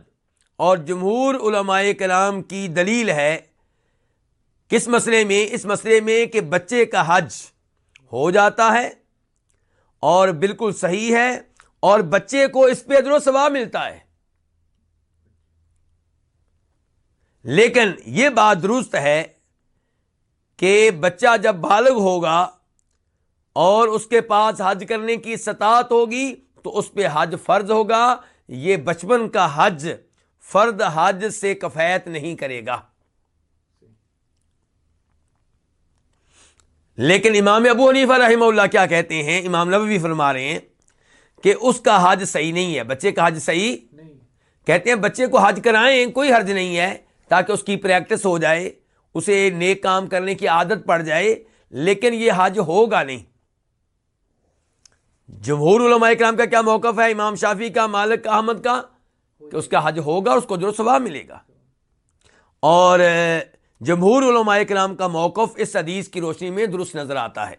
اور جمہور علماء کلام کی دلیل ہے۔ کس مسئلے میں؟ اس مسئلے میں کہ بچے کا حج ہو جاتا ہے اور بالکل صحیح ہے اور بچے کو اس پہ ادر و ثواب ملتا ہے۔ لیکن یہ بات درست ہے کہ بچہ جب بالغ ہوگا اور اس کے پاس حج کرنے کی سطاعت ہوگی تو اس پہ حج فرض ہوگا۔ یہ بچپن کا حج فرد حج سے کفیت نہیں کرے گا۔ لیکن امام ابو حنیفہ رحمہ اللہ کیا کہتے ہیں؟ امام نبوی فرما رہے ہیں کہ اس کا حج صحیح نہیں ہے۔ بچے کا حج صحیح کہتے ہیں بچے کو حج کرائیں کوئی حرج نہیں ہے۔ تاکہ اس کی پریکٹس ہو جائے، اسے نیک کام کرنے کی عادت پڑ جائے، لیکن یہ حج ہوگا نہیں۔ جمہور علماء اکرام کا کیا موقف ہے؟ امام شافی کا، مالک کا احمد کا، کہ اس کا حج ہوگا اس کو جو ثواب ملے گا۔ اور جمہور علماء اکرام کا موقف اس حدیث کی روشنی میں درست نظر آتا ہے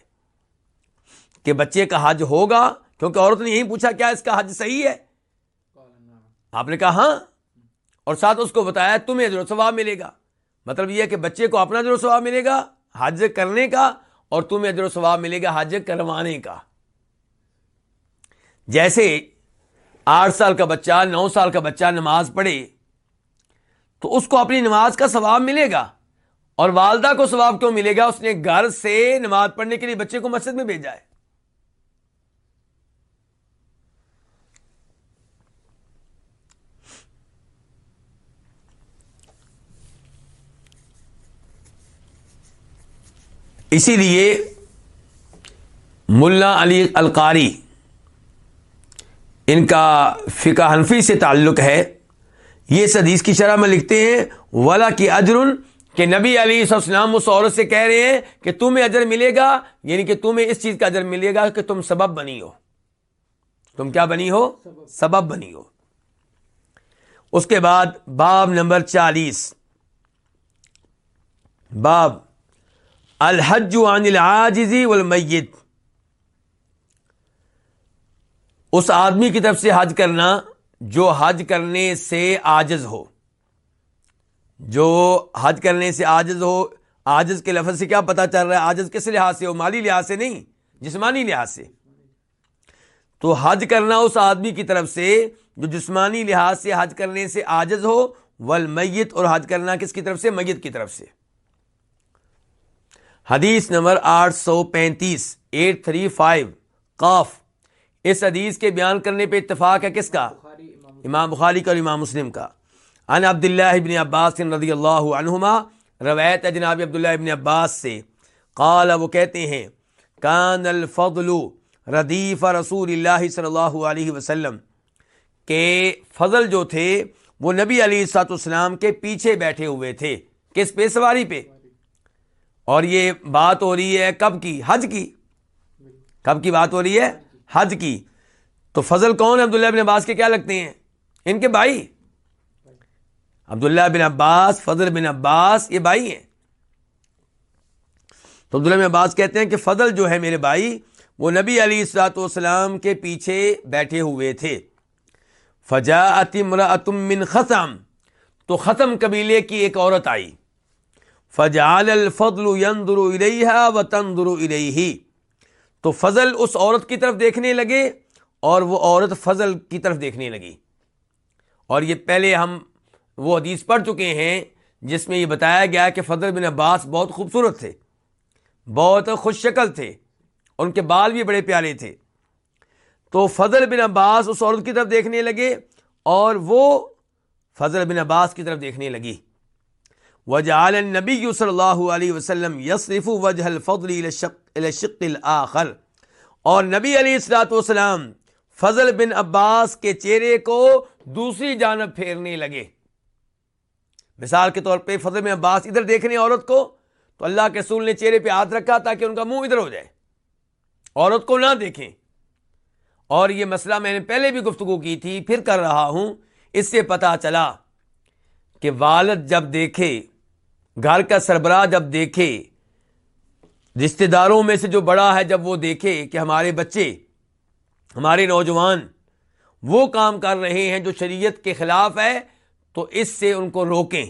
کہ بچے کا حج ہوگا، کیونکہ عورت نے یہی پوچھا، کیا اس کا حج صحیح ہے؟ آپ نے کہا ہاں۔ اور ساتھ اس کو بتایا تمہیں ادر ثواب ملے گا۔ مطلب یہ کہ بچے کو اپنا ادر ثواب ملے گا حج کرنے کا اور تمہیں ادر ثواب ملے گا حج کروانے کا۔ جیسے آٹھ سال کا بچہ، نو سال کا بچہ نماز پڑھے، تو اس کو اپنی نماز کا ثواب ملے گا۔ اور والدہ کو ثواب کیوں ملے گا؟ اس نے گھر سے نماز پڑھنے کے لیے بچے کو مسجد میں بھیجا ہے۔ اسی لیے ملا علی القاری ان کا فقہ حنفی سے تعلق ہے۔ یہ اس حدیث کی شرح میں لکھتے ہیں، ولا کی اجرن کہ نبی علی السلام اس عورت سے کہہ رہے ہیں کہ تمہیں اجر ملے گا یعنی کہ تمہیں اس چیز کا اجر ملے گا کہ تم سبب بنی ہو۔ تم کیا بنی ہو؟ سبب بنی ہو۔ اس کے بعد باب نمبر چالیس۔ باب الحج عن العاجزی والمیت۔ اس آدمی کی طرف سے حج کرنا جو حج کرنے سے آجز ہو۔ جو حج کرنے سے آجز ہو آجز کے لفظ سے کیا پتا چل رہا ہے؟ آجز کس لحاظ سے ہو؟ مالی لحاظ سے نہیں، جسمانی لحاظ سے۔ تو حج کرنا اس آدمی کی طرف سے جو جسمانی لحاظ سے حج کرنے سے آجز ہو ول میت اور حج کرنا کس کی طرف سے؟ میت کی طرف سے۔ حدیث نمبر آٹھ سو پینتیس ایٹ تھری فائیو قاف۔ اس حدیث کے بیان کرنے پہ اتفاق ہے کس کا؟ امام بخاری کا اور امام مسلم کا۔ ان عبداللہ ابن عباس رضی اللہ عنہما روایت جناب عبداللہ ابن عباس سے۔ قال وہ کہتے ہیں کان الفضل ردیف رسول اللہ صلی اللہ علیہ وسلم کہ فضل جو تھے وہ نبی علی سات اسلام کے پیچھے بیٹھے ہوئے تھے۔ کس پہ؟ سواری پہ۔ اور یہ بات ہو رہی ہے کب کی؟ حج کی۔ کب کی بات ہو رہی ہے؟ حج کی۔ تو فضل کون ہے عبداللہ بن عباس کے کیا لگتے ہیں؟ ان کے بھائی۔ عبداللہ بن عباس، فضل بن عباس، یہ بھائی ہیں۔ تو عبداللہ بن عباس کہتے ہیں کہ فضل جو ہے میرے بھائی، وہ نبی علی السلاۃ والسلام کے پیچھے بیٹھے ہوئے تھے۔ فجا من ختم تو ختم قبیلے کی ایک عورت آئی۔ فجال الفضل ينظر الیہا و تنظر الیہ تو فضل اس عورت کی طرف دیکھنے لگے اور وہ عورت فضل کی طرف دیکھنے لگی۔ اور یہ پہلے ہم وہ حدیث پڑھ چکے ہیں جس میں یہ بتایا گیا کہ فضل بن عباس بہت خوبصورت تھے، بہت خوش شکل تھے اور ان کے بال بھی بڑے پیارے تھے۔ تو فضل بن عباس اس عورت کی طرف دیکھنے لگے اور وہ فضل بن عباس کی طرف دیکھنے لگی۔ وجعل النبی صلی اللہ علیہ وسلم یصرف وجہ الفضل الشق الاخر اور نبی علیہ السلاۃ والسلام فضل بن عباس کے چہرے کو دوسری جانب پھیرنے لگے۔ مثال کے طور پہ فضل بن عباس ادھر دیکھنے عورت کو تو اللہ کے رسول نے چہرے پہ ہاتھ رکھا تاکہ ان کا منہ ادھر ہو جائے۔ عورت کو نہ دیکھیں۔ اور یہ مسئلہ میں نے پہلے بھی گفتگو کی تھی، پھر کر رہا ہوں، اس سے پتا چلا کہ والد جب دیکھے گھر کا سربراہ جب دیکھے رشتے داروں میں سے جو بڑا ہے جب وہ دیکھے کہ ہمارے بچے، ہمارے نوجوان وہ کام کر رہے ہیں جو شریعت کے خلاف ہے، تو اس سے ان کو روکیں۔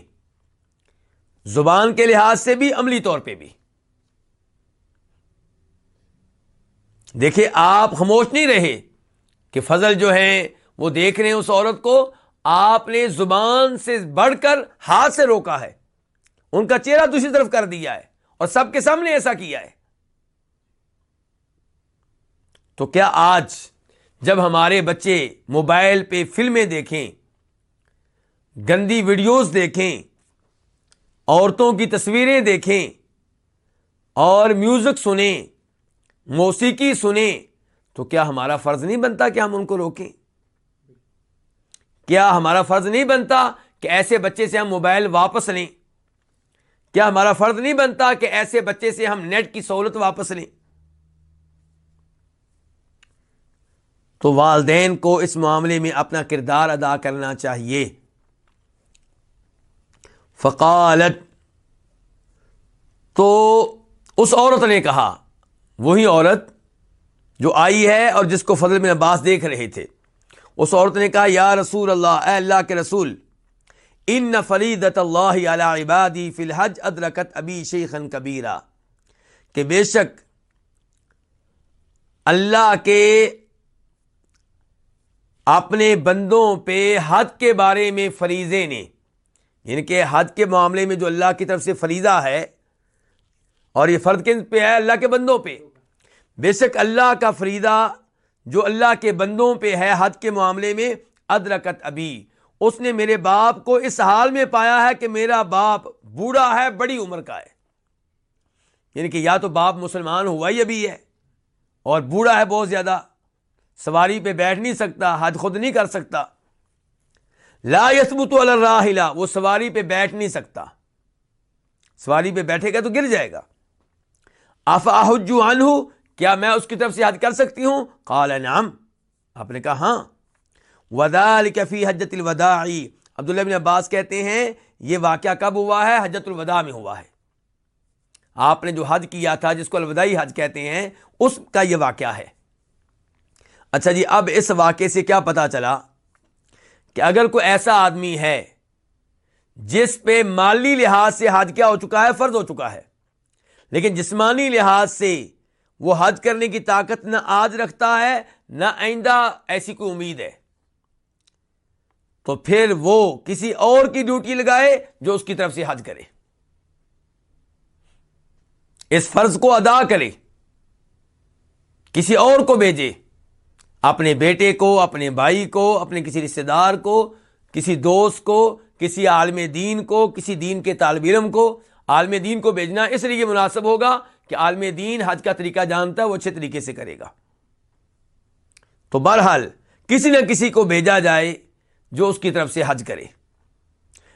زبان کے لحاظ سے بھی، عملی طور پہ بھی۔ دیکھیں، آپ خاموش نہیں رہے کہ فضل جو ہے وہ دیکھ رہے ہیں اس عورت کو، آپ نے زبان سے بڑھ کر ہاتھ سے روکا ہے۔ ان کا چہرہ دوسری طرف کر دیا ہے اور سب کے سامنے ایسا کیا ہے۔ تو کیا آج جب ہمارے بچے موبائل پہ فلمیں دیکھیں، گندی ویڈیوز دیکھیں، عورتوں کی تصویریں دیکھیں اور میوزک سنیں، موسیقی سنیں، تو کیا ہمارا فرض نہیں بنتا کہ ہم ان کو روکیں؟ کیا ہمارا فرض نہیں بنتا کہ ایسے بچے سے ہم موبائل واپس لیں؟ کیا ہمارا فرض نہیں بنتا کہ ایسے بچے سے ہم نیٹ کی سہولت واپس لیں؟ تو والدین کو اس معاملے میں اپنا کردار ادا کرنا چاہیے۔ فقالت، تو اس عورت نے کہا، وہی عورت جو آئی ہے اور جس کو فضل میں عباس دیکھ رہے تھے۔ اس عورت نے کہا، یا رسول اللہ، اے اللہ کے رسول ان فریدت اللہ علی عبادی فی الحج ادرکت ابی شیخن کبیرہ کہ بے شک اللہ کے اپنے بندوں پہ حد کے بارے میں فریضے نے یعنی کہ حد کے معاملے میں جو اللہ کی طرف سے فریضہ ہے اور یہ فرد کن پہ ہے؟ اللہ کے بندوں پہ۔ بے شک اللہ کا فریضہ جو اللہ کے بندوں پہ ہے حد کے معاملے میں، ادرکت ابھی۔ اس نے میرے باپ کو اس حال میں پایا ہے کہ میرا باپ بوڑھا ہے، بڑی عمر کا ہے۔ یعنی کہ یا تو باپ مسلمان ہوا ہی ابھی ہے اور بوڑھا ہے بہت زیادہ، سواری پہ بیٹھ نہیں سکتا، حد خود نہیں کر سکتا۔ لا یسبت الراحلہ، وہ سواری پہ بیٹھ نہیں سکتا۔ سواری پہ بیٹھے گا تو گر جائے گا۔ افاحجو عنہ، کیا میں اس کی طرف سے حج کر سکتی ہوں؟ قال نعم۔ آپ نے کہا ہاں۔ وذالک فی حجت الوداعی۔ عبداللہ بن عباس کہتے ہیں، یہ واقعہ کب ہوا ہے؟ حجت الوداع میں ہوا ہے۔ آپ نے جو حج کیا تھا، جس کو الوداعی حج کہتے ہیں، اس کا یہ واقعہ ہے۔ اچھا جی اب اس واقعے سے کیا پتا چلا کہ اگر کوئی ایسا آدمی ہے جس پہ مالی لحاظ سے حج کیا ہو چکا ہے، فرض ہو چکا ہے، لیکن جسمانی لحاظ سے وہ حج کرنے کی طاقت نہ آج رکھتا ہے، نہ آئندہ ایسی کوئی امید ہے۔ تو پھر وہ کسی اور کی ڈیوٹی لگائے جو اس کی طرف سے حج کرے۔ اس فرض کو ادا کرے۔ کسی اور کو بھیجے۔ اپنے بیٹے کو، اپنے بھائی کو، اپنے کسی رشتے دار کو، کسی دوست کو، کسی عالم دین کو، کسی دین کے طالب علم کو۔ عالم دین کو بھیجنا اس لیے مناسب ہوگا کہ عالم دین حج کا طریقہ جانتا ہے، وہ اچھے طریقے سے کرے گا۔ تو بہرحال کسی نہ کسی کو بھیجا جائے جو اس کی طرف سے حج کرے۔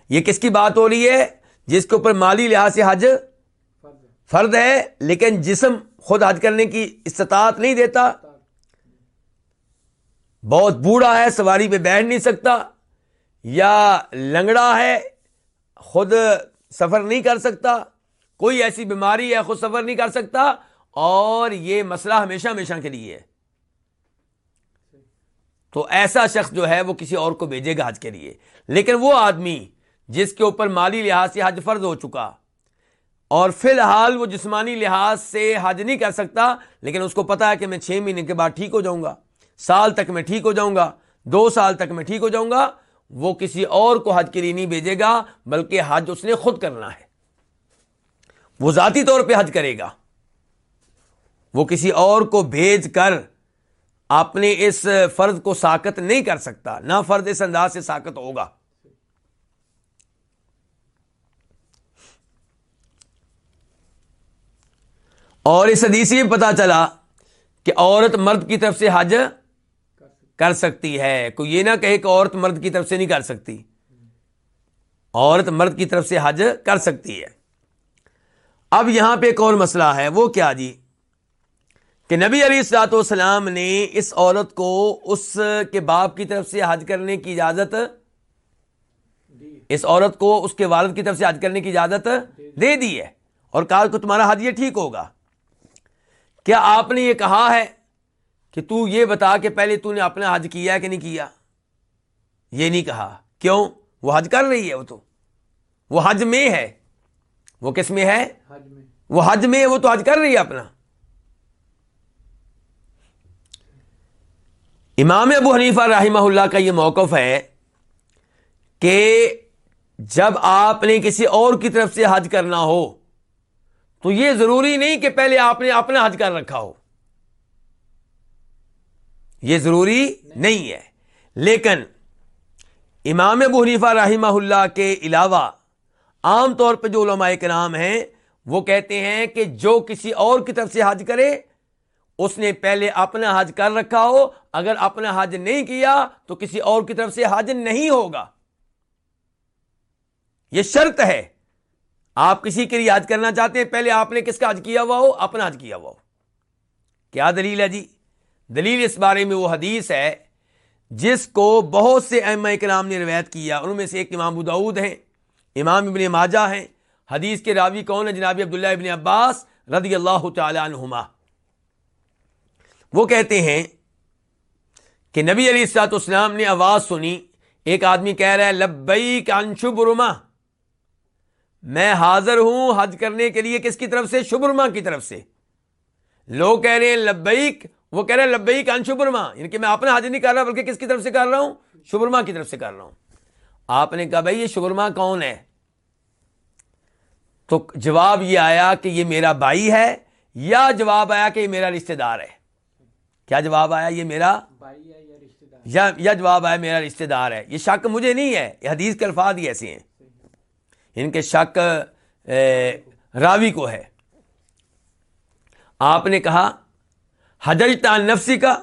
یہ کس کی بات ہو رہی ہے؟ جس کے اوپر مالی لحاظ سے حج فرد ہے، لیکن جسم خود حج کرنے کی استطاعت نہیں دیتا۔ بہت بوڑھا ہے، سواری پہ بیٹھ نہیں سکتا، یا لنگڑا ہے، خود سفر نہیں کر سکتا۔ کوئی ایسی بیماری ہے، خود سفر نہیں کر سکتا۔ اور یہ مسئلہ ہمیشہ ہمیشہ کے لیے ہے۔ تو ایسا شخص جو ہے وہ کسی اور کو بھیجے گا حج کے لیے۔ لیکن وہ آدمی جس کے اوپر مالی لحاظ سے حج فرض ہو چکا، اور فی الحال وہ جسمانی لحاظ سے حج نہیں کر سکتا، لیکن اس کو پتا ہے کہ میں چھ مہینے کے بعد ٹھیک ہو جاؤں گا، سال تک میں ٹھیک ہو جاؤں گا، دو سال تک میں ٹھیک ہو جاؤں گا، وہ کسی اور کو حج کے لیے نہیں بھیجے گا، بلکہ حج اس نے خود کرنا ہے۔ وہ ذاتی طور پہ حج کرے گا۔ وہ کسی اور کو بھیج کر اپنے اس فرض کو ساکت نہیں کر سکتا، نہ فرض اس انداز سے ساکت ہوگا۔ اور اس حدیث سے پتا چلا کہ عورت مرد کی طرف سے حج کر سکتی ہے۔ کوئی یہ نہ کہے کہ عورت مرد کی طرف سے نہیں کر سکتی۔ عورت مرد کی طرف سے حج کر سکتی ہے۔ اب یہاں پہ ایک اور مسئلہ ہے، وہ کیا جی؟ کہ نبی علی السلاط والسلام نے اس عورت کو اس کے باپ کی طرف سے حج کرنے کی اجازت اس عورت کو اس کے والد کی طرف سے حج کرنے کی اجازت دے دی ہے۔ اور کہا کہ تمہارا حج یہ ٹھیک ہوگا۔ کیا آپ نے یہ کہا ہے کہ تو یہ بتا کہ پہلے تو نے اپنا حج کیا کہ نہیں کیا؟ یہ نہیں کہا۔ کیوں؟ وہ حج کر رہی ہے وہ تو۔ وہ حج میں ہے۔ وہ کس میں ہے؟ وہ حج میں وہ تو حج کر رہی ہے اپنا۔ امام ابو حنیفہ رحمہ اللہ کا یہ موقف ہے کہ جب آپ نے کسی اور کی طرف سے حج کرنا ہو، تو یہ ضروری نہیں کہ پہلے آپ نے اپنا حج کر رکھا ہو۔ یہ ضروری نہیں ہے۔ لیکن امام ابو حنیفہ رحمہ اللہ کے علاوہ عام طور پہ جو علماء کرام ہیں، وہ کہتے ہیں کہ جو کسی اور کی طرف سے حج کرے اس نے پہلے اپنا حج کر رکھا ہو، اگر اپنا حج نہیں کیا تو کسی اور کی طرف سے حج نہیں ہوگا۔ یہ شرط ہے۔ آپ کسی کے لیے حج کرنا چاہتے ہیں، پہلے آپ نے کس کا حج کیا ہوا ہو؟ اپنا حج کیا ہوا ہو۔ کیا دلیل ہے جی؟ دلیل اس بارے میں وہ حدیث ہے جس کو بہت سے اہم اکرام نے روایت کیا ان میں سے ایک امام ابود ہیں، امام ابن ماجہ ہیں۔ حدیث کے راوی کون ہے جناب عبداللہ ابن عباس رضی اللہ تعالی عنہما۔ وہ کہتے ہیں کہ نبی علی السلاط اسلام نے آواز سنی، ایک آدمی کہہ رہا ہے لبئی کا انشبرما میں حاضر ہوں حج کرنے کے لیے کس کی طرف سے؟ شبرما کی طرف سے۔ لوگ کہہ رہے ہیں، لبیک، وہ کہہ رہے ہیں لبئی کا شبرما یعنی کہ میں اپنا حج نہیں کر رہا بلکہ کس کی طرف سے کر رہا ہوں؟ شبرما کی طرف سے کر رہا ہوں۔ آپ نے کہا، بھائی، یہ شبرما کون ہے؟ تو جواب یہ آیا کہ یہ میرا بھائی ہے یا جواب آیا کہ یہ میرا رشتہ دار ہے؟ کیا جواب آیا؟ یہ میرا یا یا جواب آیا میرا رشتہ دار ہے۔ یہ شک مجھے نہیں ہے۔ یہ حدیث کے الفاظ ہی ایسے ہیں۔ ان کے شک راوی کو ہے۔ آپ نے کہا حجلتا نفسی کا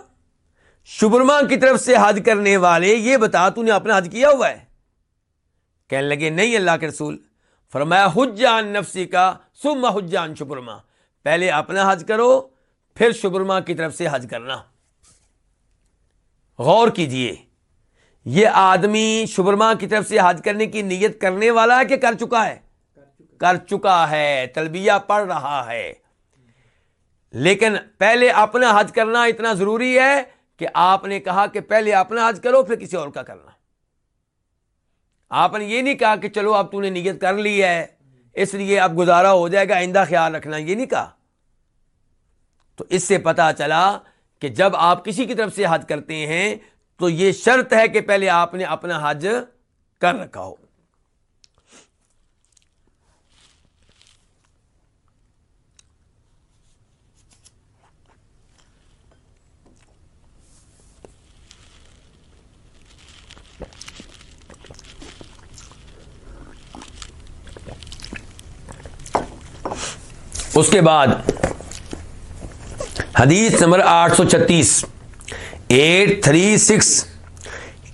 شبرما کی طرف سے حج کرنے والے یہ بتا تو نے اپنا حج کیا ہوا ہے؟ کہنے لگے نہیں اللہ کے رسول۔ فرمایا حجان نفسی کا سم حجان شبرما پہلے اپنا حج کرو پھر شبرما کی طرف سے حج کرنا۔ غور کیجیے، یہ آدمی شبرما کی طرف سے حج کرنے کی نیت کرنے والا ہے کہ کر چکا ہے؟ کر چکا ہے، تلبیہ پڑھ رہا ہے۔ لیکن پہلے اپنا حج کرنا اتنا ضروری ہے کہ آپ نے کہا کہ پہلے اپنا حج کرو، پھر کسی اور کا کرنا۔ آپ نے یہ نہیں کہا کہ چلو اب تو نے نیت کر لی ہے، اس لیے اب گزارا ہو جائے گا، آئندہ خیال رکھنا، یہ نہیں کہا۔ تو اس سے پتا چلا کہ جب آپ کسی کی طرف سے حج کرتے ہیں، تو یہ شرط ہے کہ پہلے آپ نے اپنا حج کر رکھا ہو۔ اس کے بعد حدیث نمبر آٹھ سو چھتیس۔ At three six.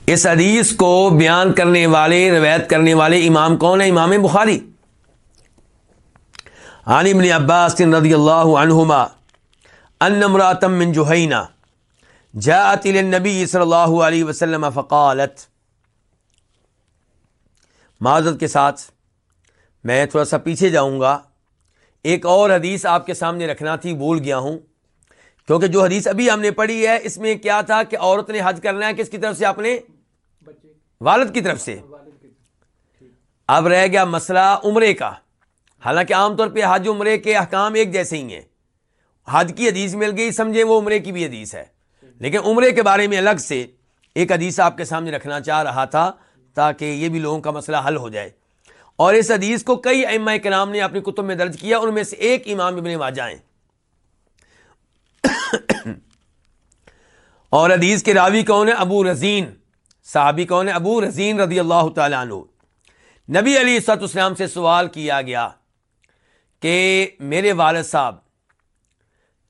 اس حدیث کو بیان کرنے والے، روایت کرنے والے امام کون ہے امام بخاری۔ عن ابن عباس رضی اللہ عنہما، ان امراتم من جوہینا جاءت الى صلی اللہ علیہ وسلم فقالت۔ معذرت کے ساتھ میں تھوڑا سا پیچھے جاؤں گا۔ ایک اور حدیث آپ کے سامنے رکھنا تھی، بھول گیا ہوں۔ کیونکہ جو حدیث ابھی ہم نے پڑھی ہے، اس میں کیا تھا کہ عورت نے حج کرنا ہے، کس کی طرف سے اپنے والد کی طرف سے۔ اب رہ گیا مسئلہ عمرے کا۔ حالانکہ عام طور پہ حج عمرے کے احکام ایک جیسے ہی ہیں۔ حج کی حدیث مل گئی، سمجھے وہ عمرے کی بھی حدیث ہے۔ لیکن عمرے کے بارے میں الگ سے ایک حدیث آپ کے سامنے رکھنا چاہ رہا تھا تاکہ یہ بھی لوگوں کا مسئلہ حل ہو جائے۔ اور اس حدیث کو کئی ائمہ کرام نے اپنی کتب میں درج کیا، ان میں سے ایک امام ابن واجہ ہیں۔ اور حدیث کے راوی کون ہے؟ ابو رضین صحابی کون ہے؟ ابو رضین رضی اللہ تعالیٰ عنہ۔ نبی علی سط اسلام سے سوال کیا گیا کہ میرے والد صاحب،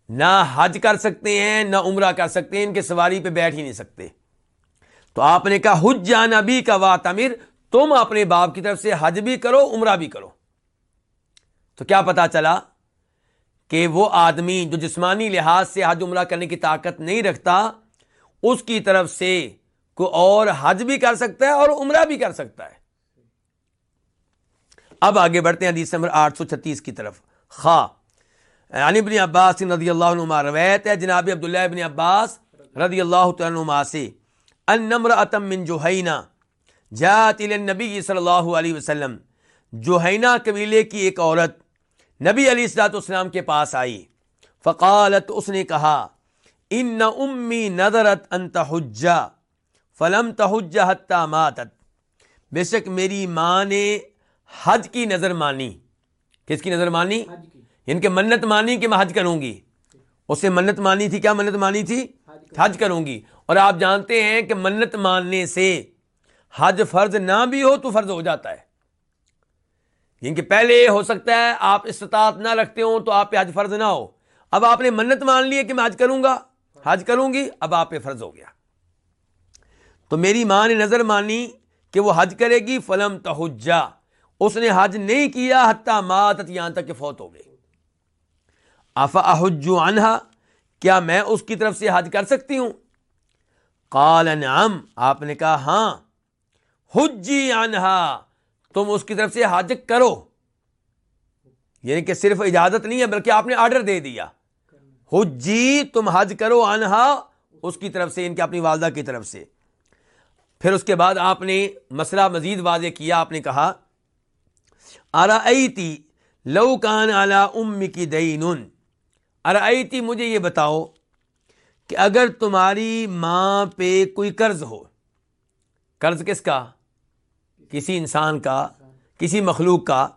نہ حج کر سکتے ہیں، نہ عمرہ کر سکتے ہیں، ان کے سواری پہ بیٹھ ہی نہیں سکتے۔ تو آپ نے کہا، حج جان ابھی کا وا تمیر تم اپنے باپ کی طرف سے حج بھی کرو، عمرہ بھی کرو۔ تو کیا پتا چلا کہ وہ آدمی جو جسمانی لحاظ سے حج عمرہ کرنے کی طاقت نہیں رکھتا اس کی طرف سے کوئی اور حج بھی کر سکتا ہے اور عمرہ بھی کر سکتا ہے۔ اب آگے بڑھتے ہیں حدیث نمبر آٹھ سو چھتیس کی طرف۔ خا یعنی ابن عباس رضی اللہ عنہ روایت ہے، جناب عبداللہ ابن عباس رضی اللہ عنہ سے، ان نمر اتم من جوہینا جات نبی صلی اللہ علیہ وسلم۔ جوہینا قبیلے کی ایک عورت نبی علی السلاط اسلام کے پاس آئی۔ فقالت، اس نے کہا ان امی نظرت ان تحجا فلم تحجا حتہ ماتت بے شک میری ماں نے حج کی نظر مانی کس کی نظر مانی ان کے منت مانی کہ میں حج کروں گی اسے منت مانی تھی کیا منت مانی تھی حج کروں گی اور آپ جانتے ہیں کہ منت ماننے سے حج فرض نہ بھی ہو تو فرض ہو جاتا ہے. یعنی پہلے ہو سکتا ہے آپ استطاعت نہ رکھتے ہو تو آپ پہ حج فرض نہ ہو. اب آپ نے منت مان لی ہے کہ میں حج کروں گا؟ حج کروں گی، اب آپ پہ فرض ہو گیا۔ تو میری ماں نے نظر مانی کہ وہ حج کرے گی، فلم تہجا اس نے حج نہیں کیا حتیٰ مات یہاں تک کہ فوت ہو گئی۔ افا احج انہا کیا میں اس کی طرف سے حج کر سکتی ہوں؟ قال، نعم۔ آپ نے کہا ہاں۔ حجی انہا تم اس کی طرف سے حج کرو۔ یعنی کہ صرف اجازت نہیں ہے، بلکہ آپ نے آرڈر دے دیا۔ حجی تم حج کرو انہا اس کی طرف سے، ان کے اپنی والدہ کی طرف سے۔ پھر اس کے بعد آپ نے مسئلہ مزید واضح کیا، آپ نے کہا ارتی لو کان اعلی ام کی دئی ارتی مجھے یہ بتاؤ کہ اگر تمہاری ماں پہ کوئی قرض ہو، قرض کس کا؟ کسی انسان کا، کسی مخلوق کا۔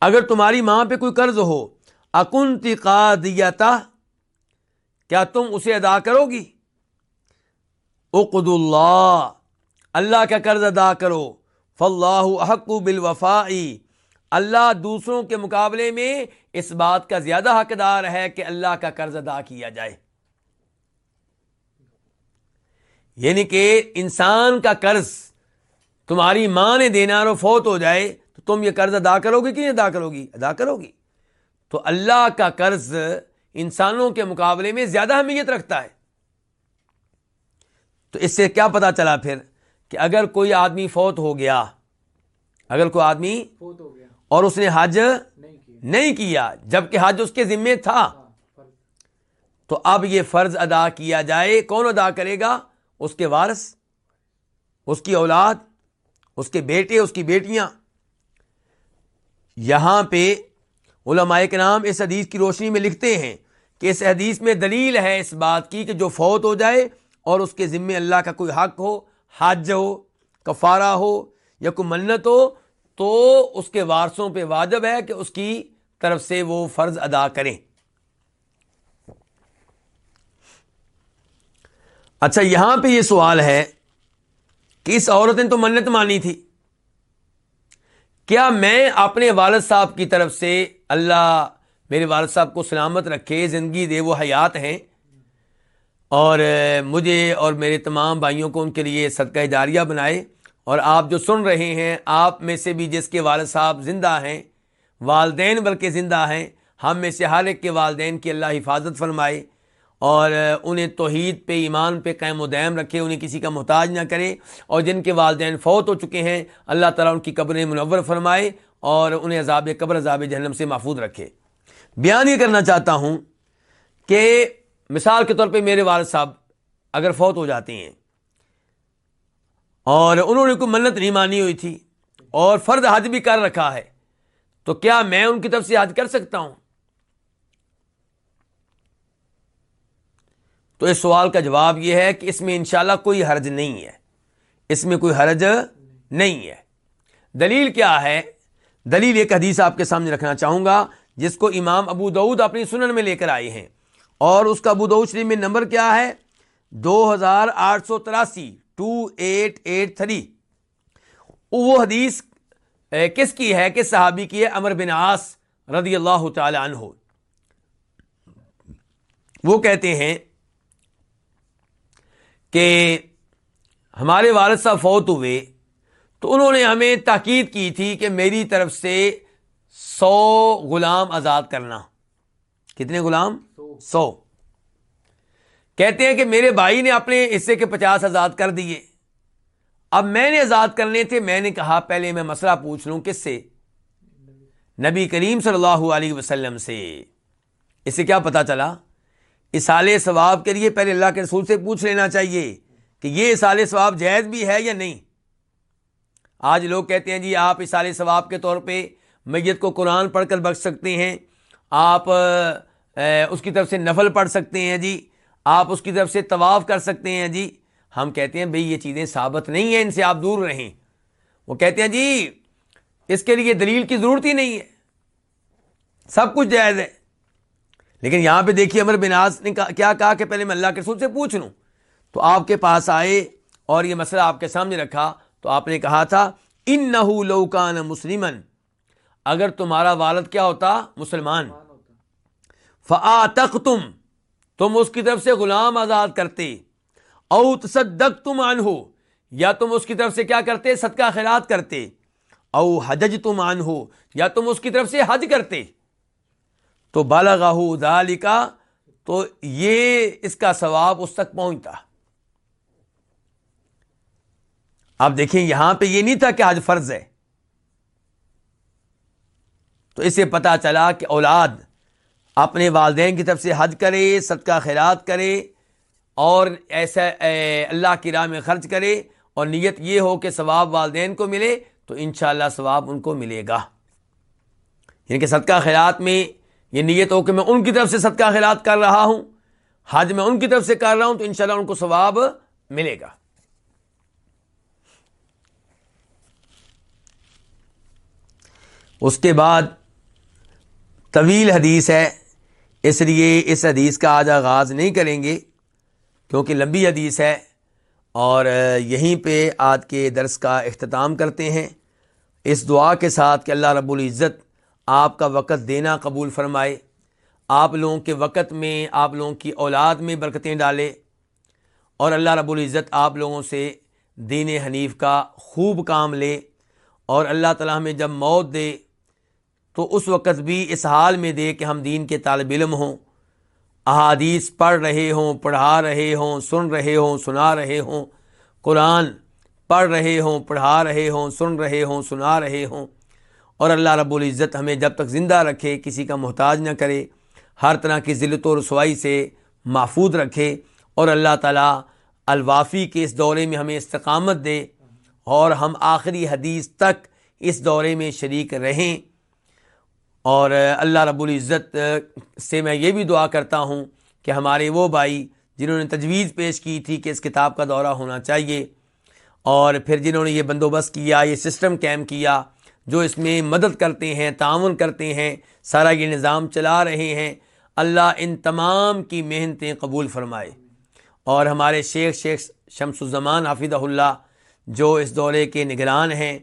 اگر تمہاری ماں پہ کوئی قرض ہو اکن تقادیتا کیا تم اسے ادا کرو گی؟ اقد اللہ اللہ کا قرض ادا کرو۔ فلاح حق بالوفائی اللہ دوسروں کے مقابلے میں اس بات کا زیادہ حقدار ہے کہ اللہ کا قرض ادا کیا جائے۔ یعنی کہ انسان کا قرض تمہاری ماں نے دینا رو فوت ہو جائے، تو تم یہ قرض ادا کرو گی کہ نہیں ادا کرو گی؟ ادا کرو گی۔ تو اللہ کا قرض انسانوں کے مقابلے میں زیادہ اہمیت رکھتا ہے۔ تو اس سے کیا پتا چلا پھر کہ اگر کوئی آدمی فوت ہو گیا اگر کوئی آدمی فوت ہو گیا۔ اور اس نے حج نہیں کیا۔ جبکہ حج اس کے ذمے تھا۔ ہاں، تو اب یہ فرض ادا کیا جائے کون ادا کرے گا؟ اس کے وارث اس کی اولاد اس کے بیٹے اس کی بیٹیاں۔ یہاں پہ علماء کے نام اس حدیث کی روشنی میں لکھتے ہیں کہ اس حدیث میں دلیل ہے اس بات کی کہ جو فوت ہو جائے اور اس کے ذمے اللہ کا کوئی حق ہو حج ہو، کفارہ ہو یا کوئی منت ہو، تو اس کے وارثوں پہ واجب ہے کہ اس کی طرف سے وہ فرض ادا کریں۔ اچھا یہاں پہ یہ سوال ہے کہ اس عورت نے تو منت مانی تھی۔ کیا میں اپنے والد صاحب کی طرف سے اللہ میرے والد صاحب کو سلامت رکھے، زندگی دے، وہ حیات ہیں۔ اور مجھے اور میرے تمام بھائیوں کو ان کے لیے صدقہ جاریہ بنائے۔ اور آپ جو سن رہے ہیں، آپ میں سے بھی جس کے والد صاحب زندہ ہیں، والدین بلکہ زندہ ہیں، ہم میں سے ہر ایک کے والدین کی اللہ حفاظت فرمائے۔ اور انہیں توحید پہ، ایمان پہ قائم و دائم رکھے، انہیں کسی کا محتاج نہ کرے۔ اور جن کے والدین فوت ہو چکے ہیں، اللہ تعالیٰ ان کی قبریں منور فرمائے اور انہیں عذاب قبر، عذاب جہنم سے محفوظ رکھے۔ بیان یہ کرنا چاہتا ہوں کہ مثال کے طور پہ میرے والد صاحب اگر فوت ہو جاتے ہیں اور انہوں نے کوئی منت نہیں مانی ہوئی تھی اور فرد حج بھی کر رکھا ہے، تو کیا میں ان کی طرف سے حج کر سکتا ہوں؟ تو اس سوال کا جواب یہ ہے کہ اس میں انشاءاللہ کوئی حرج نہیں ہے۔ اس میں کوئی حرج نہیں ہے۔ دلیل کیا ہے؟ دلیل ایک حدیث آپ کے سامنے رکھنا چاہوں گا، جس کو امام ابو دعود اپنی سنن میں لے کر آئے ہیں۔ اور اس کا ابو دعود شریف میں نمبر کیا ہے؟ دو ہزار آٹھ سو تراسی ٹو ایٹ ایٹ تھری وہ حدیث کس کی ہے؟ کس صحابی کی ہے؟ امر بن آس رضی اللہ تعالی عنہ۔ وہ کہتے ہیں کہ ہمارے والد صاحب فوت ہوئے تو انہوں نے ہمیں تاکید کی تھی کہ میری طرف سے سو غلام آزاد کرنا کتنے غلام؟ سو۔ کہتے ہیں کہ میرے بھائی نے اپنے حصے کے پچاس آزاد کر دیے۔ اب میں نے آزاد کرنے تھے، میں نے کہا پہلے میں مسئلہ پوچھ لوں کس سے؟ نبی کریم صلی اللہ علیہ وسلم سے۔ اس سے کیا پتا چلا؟ اسال ثواب کے لیے پہلے اللہ کے رسول سے پوچھ لینا چاہیے کہ یہ اسال ثواب جائز بھی ہے یا نہیں؟ آج لوگ کہتے ہیں جی آپ اسال ثواب کے طور پہ میت کو قرآن پڑھ کر بخش سکتے ہیں، آپ اس کی طرف سے نفل پڑھ سکتے ہیں جی آپ اس کی طرف سے طواف کر سکتے ہیں جی۔ ہم کہتے ہیں بھئی یہ چیزیں ثابت نہیں ہیں، ان سے آپ دور رہیں۔ وہ کہتے ہیں جی اس کے لیے دلیل کی ضرورت ہی نہیں ہے۔ سب کچھ جائز ہے۔ لیکن یہاں پہ دیکھیے امر بناز نے کیا کہا کہ پہلے میں اللہ کے رسول سے پوچھ لوں؟ تو آپ کے پاس آئے اور یہ مسئلہ آپ کے سامنے رکھا۔ تو آپ نے کہا تھا ان نہ لوکان مسلمن اگر تمہارا والد کیا ہوتا؟ مسلمان۔ فا تک تم تم اس کی طرف سے غلام آزاد کرتے۔ او تصدق تم آن ہو یا تم اس کی طرف سے کیا کرتے؟ صدقہ خیرات کرتے۔ او حجج تم آن ہو یا تم اس کی طرف سے حج کرتے۔ تو بالغ دالی کا تو یہ اس کا ثواب اس تک پہنچتا۔ آپ دیکھیں، یہاں پہ یہ نہیں تھا کہ حج فرض ہے۔ تو اسے پتا چلا کہ اولاد اپنے والدین کی طرف سے حج کرے، صدقہ خیرات کرے اور ایسا اللہ کی راہ میں خرچ کرے اور نیت یہ ہو کہ ثواب والدین کو ملے تو انشاءاللہ ثواب ان کو ملے گا۔ یعنی کہ صدقہ خیرات میں یہ نیت ہو کہ میں ان کی طرف سے صدقہ خیرات کر رہا ہوں۔ حج میں ان کی طرف سے کر رہا ہوں تو انشاءاللہ ان کو ثواب ملے گا۔ اس کے بعد طویل حدیث ہے، اس لیے اس حدیث کا آج آغاز نہیں کریں گے کیونکہ لمبی حدیث ہے اور یہیں پہ آج کے درس کا اختتام کرتے ہیں۔ اس دعا کے ساتھ کہ اللہ رب العزت آپ کا وقت دینا قبول فرمائے۔ آپ لوگوں کے وقت میں، آپ لوگوں کی اولاد میں برکتیں ڈالے۔ اور اللہ رب العزت آپ لوگوں سے دین حنیف کا خوب کام لے۔ اور اللہ تعالیٰ ہمیں جب موت دے، تو اس وقت بھی اس حال میں دے کہ ہم دین کے طالب علم ہوں۔ احادیث پڑھ رہے ہوں، پڑھا رہے ہوں، سن رہے ہوں، سنا رہے ہوں۔ قرآن پڑھ رہے ہوں، پڑھا رہے ہوں، سن رہے ہوں، سنا رہے ہوں۔ اور اللہ رب العزت ہمیں جب تک زندہ رکھے، کسی کا محتاج نہ کرے، ہر طرح کی ذلت و رسوائی سے محفوظ رکھے اور اللہ تعالیٰ الوافی کے اس دورے میں ہمیں استقامت دے اور ہم آخری حدیث تک اس دورے میں شریک رہیں۔ اور اللہ رب العزت سے میں یہ بھی دعا کرتا ہوں کہ ہمارے وہ بھائی جنہوں نے تجویز پیش کی تھی کہ اس کتاب کا دورہ ہونا چاہیے اور پھر جنہوں نے یہ بندوبست کیا، یہ سسٹم کیمپ کیا جو اس میں مدد کرتے ہیں، تعاون کرتے ہیں، سارا یہ نظام چلا رہے ہیں۔ اللہ ان تمام کی محنتیں قبول فرمائے۔ اور ہمارے شیخ شیخ شمس الزمان حافظ اللہ، جو اس دورے کے نگران ہیں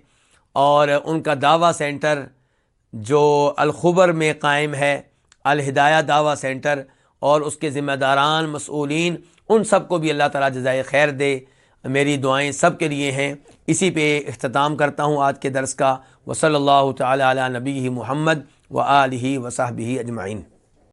اور ان کا دعویٰ سینٹر جو الخبر میں قائم ہے، الہدایہ دعویٰ سینٹر اور اس کے ذمہ داران، مسئولین، ان سب کو بھی اللہ تعالیٰ جزائے خیر دے۔ میری دعائیں سب کے لیے ہیں۔ اسی پہ اختتام کرتا ہوں آج کے درس کا۔ وصلی اللہ تعالیٰ علی نبی محمد و علیہ وصحب اجمعین۔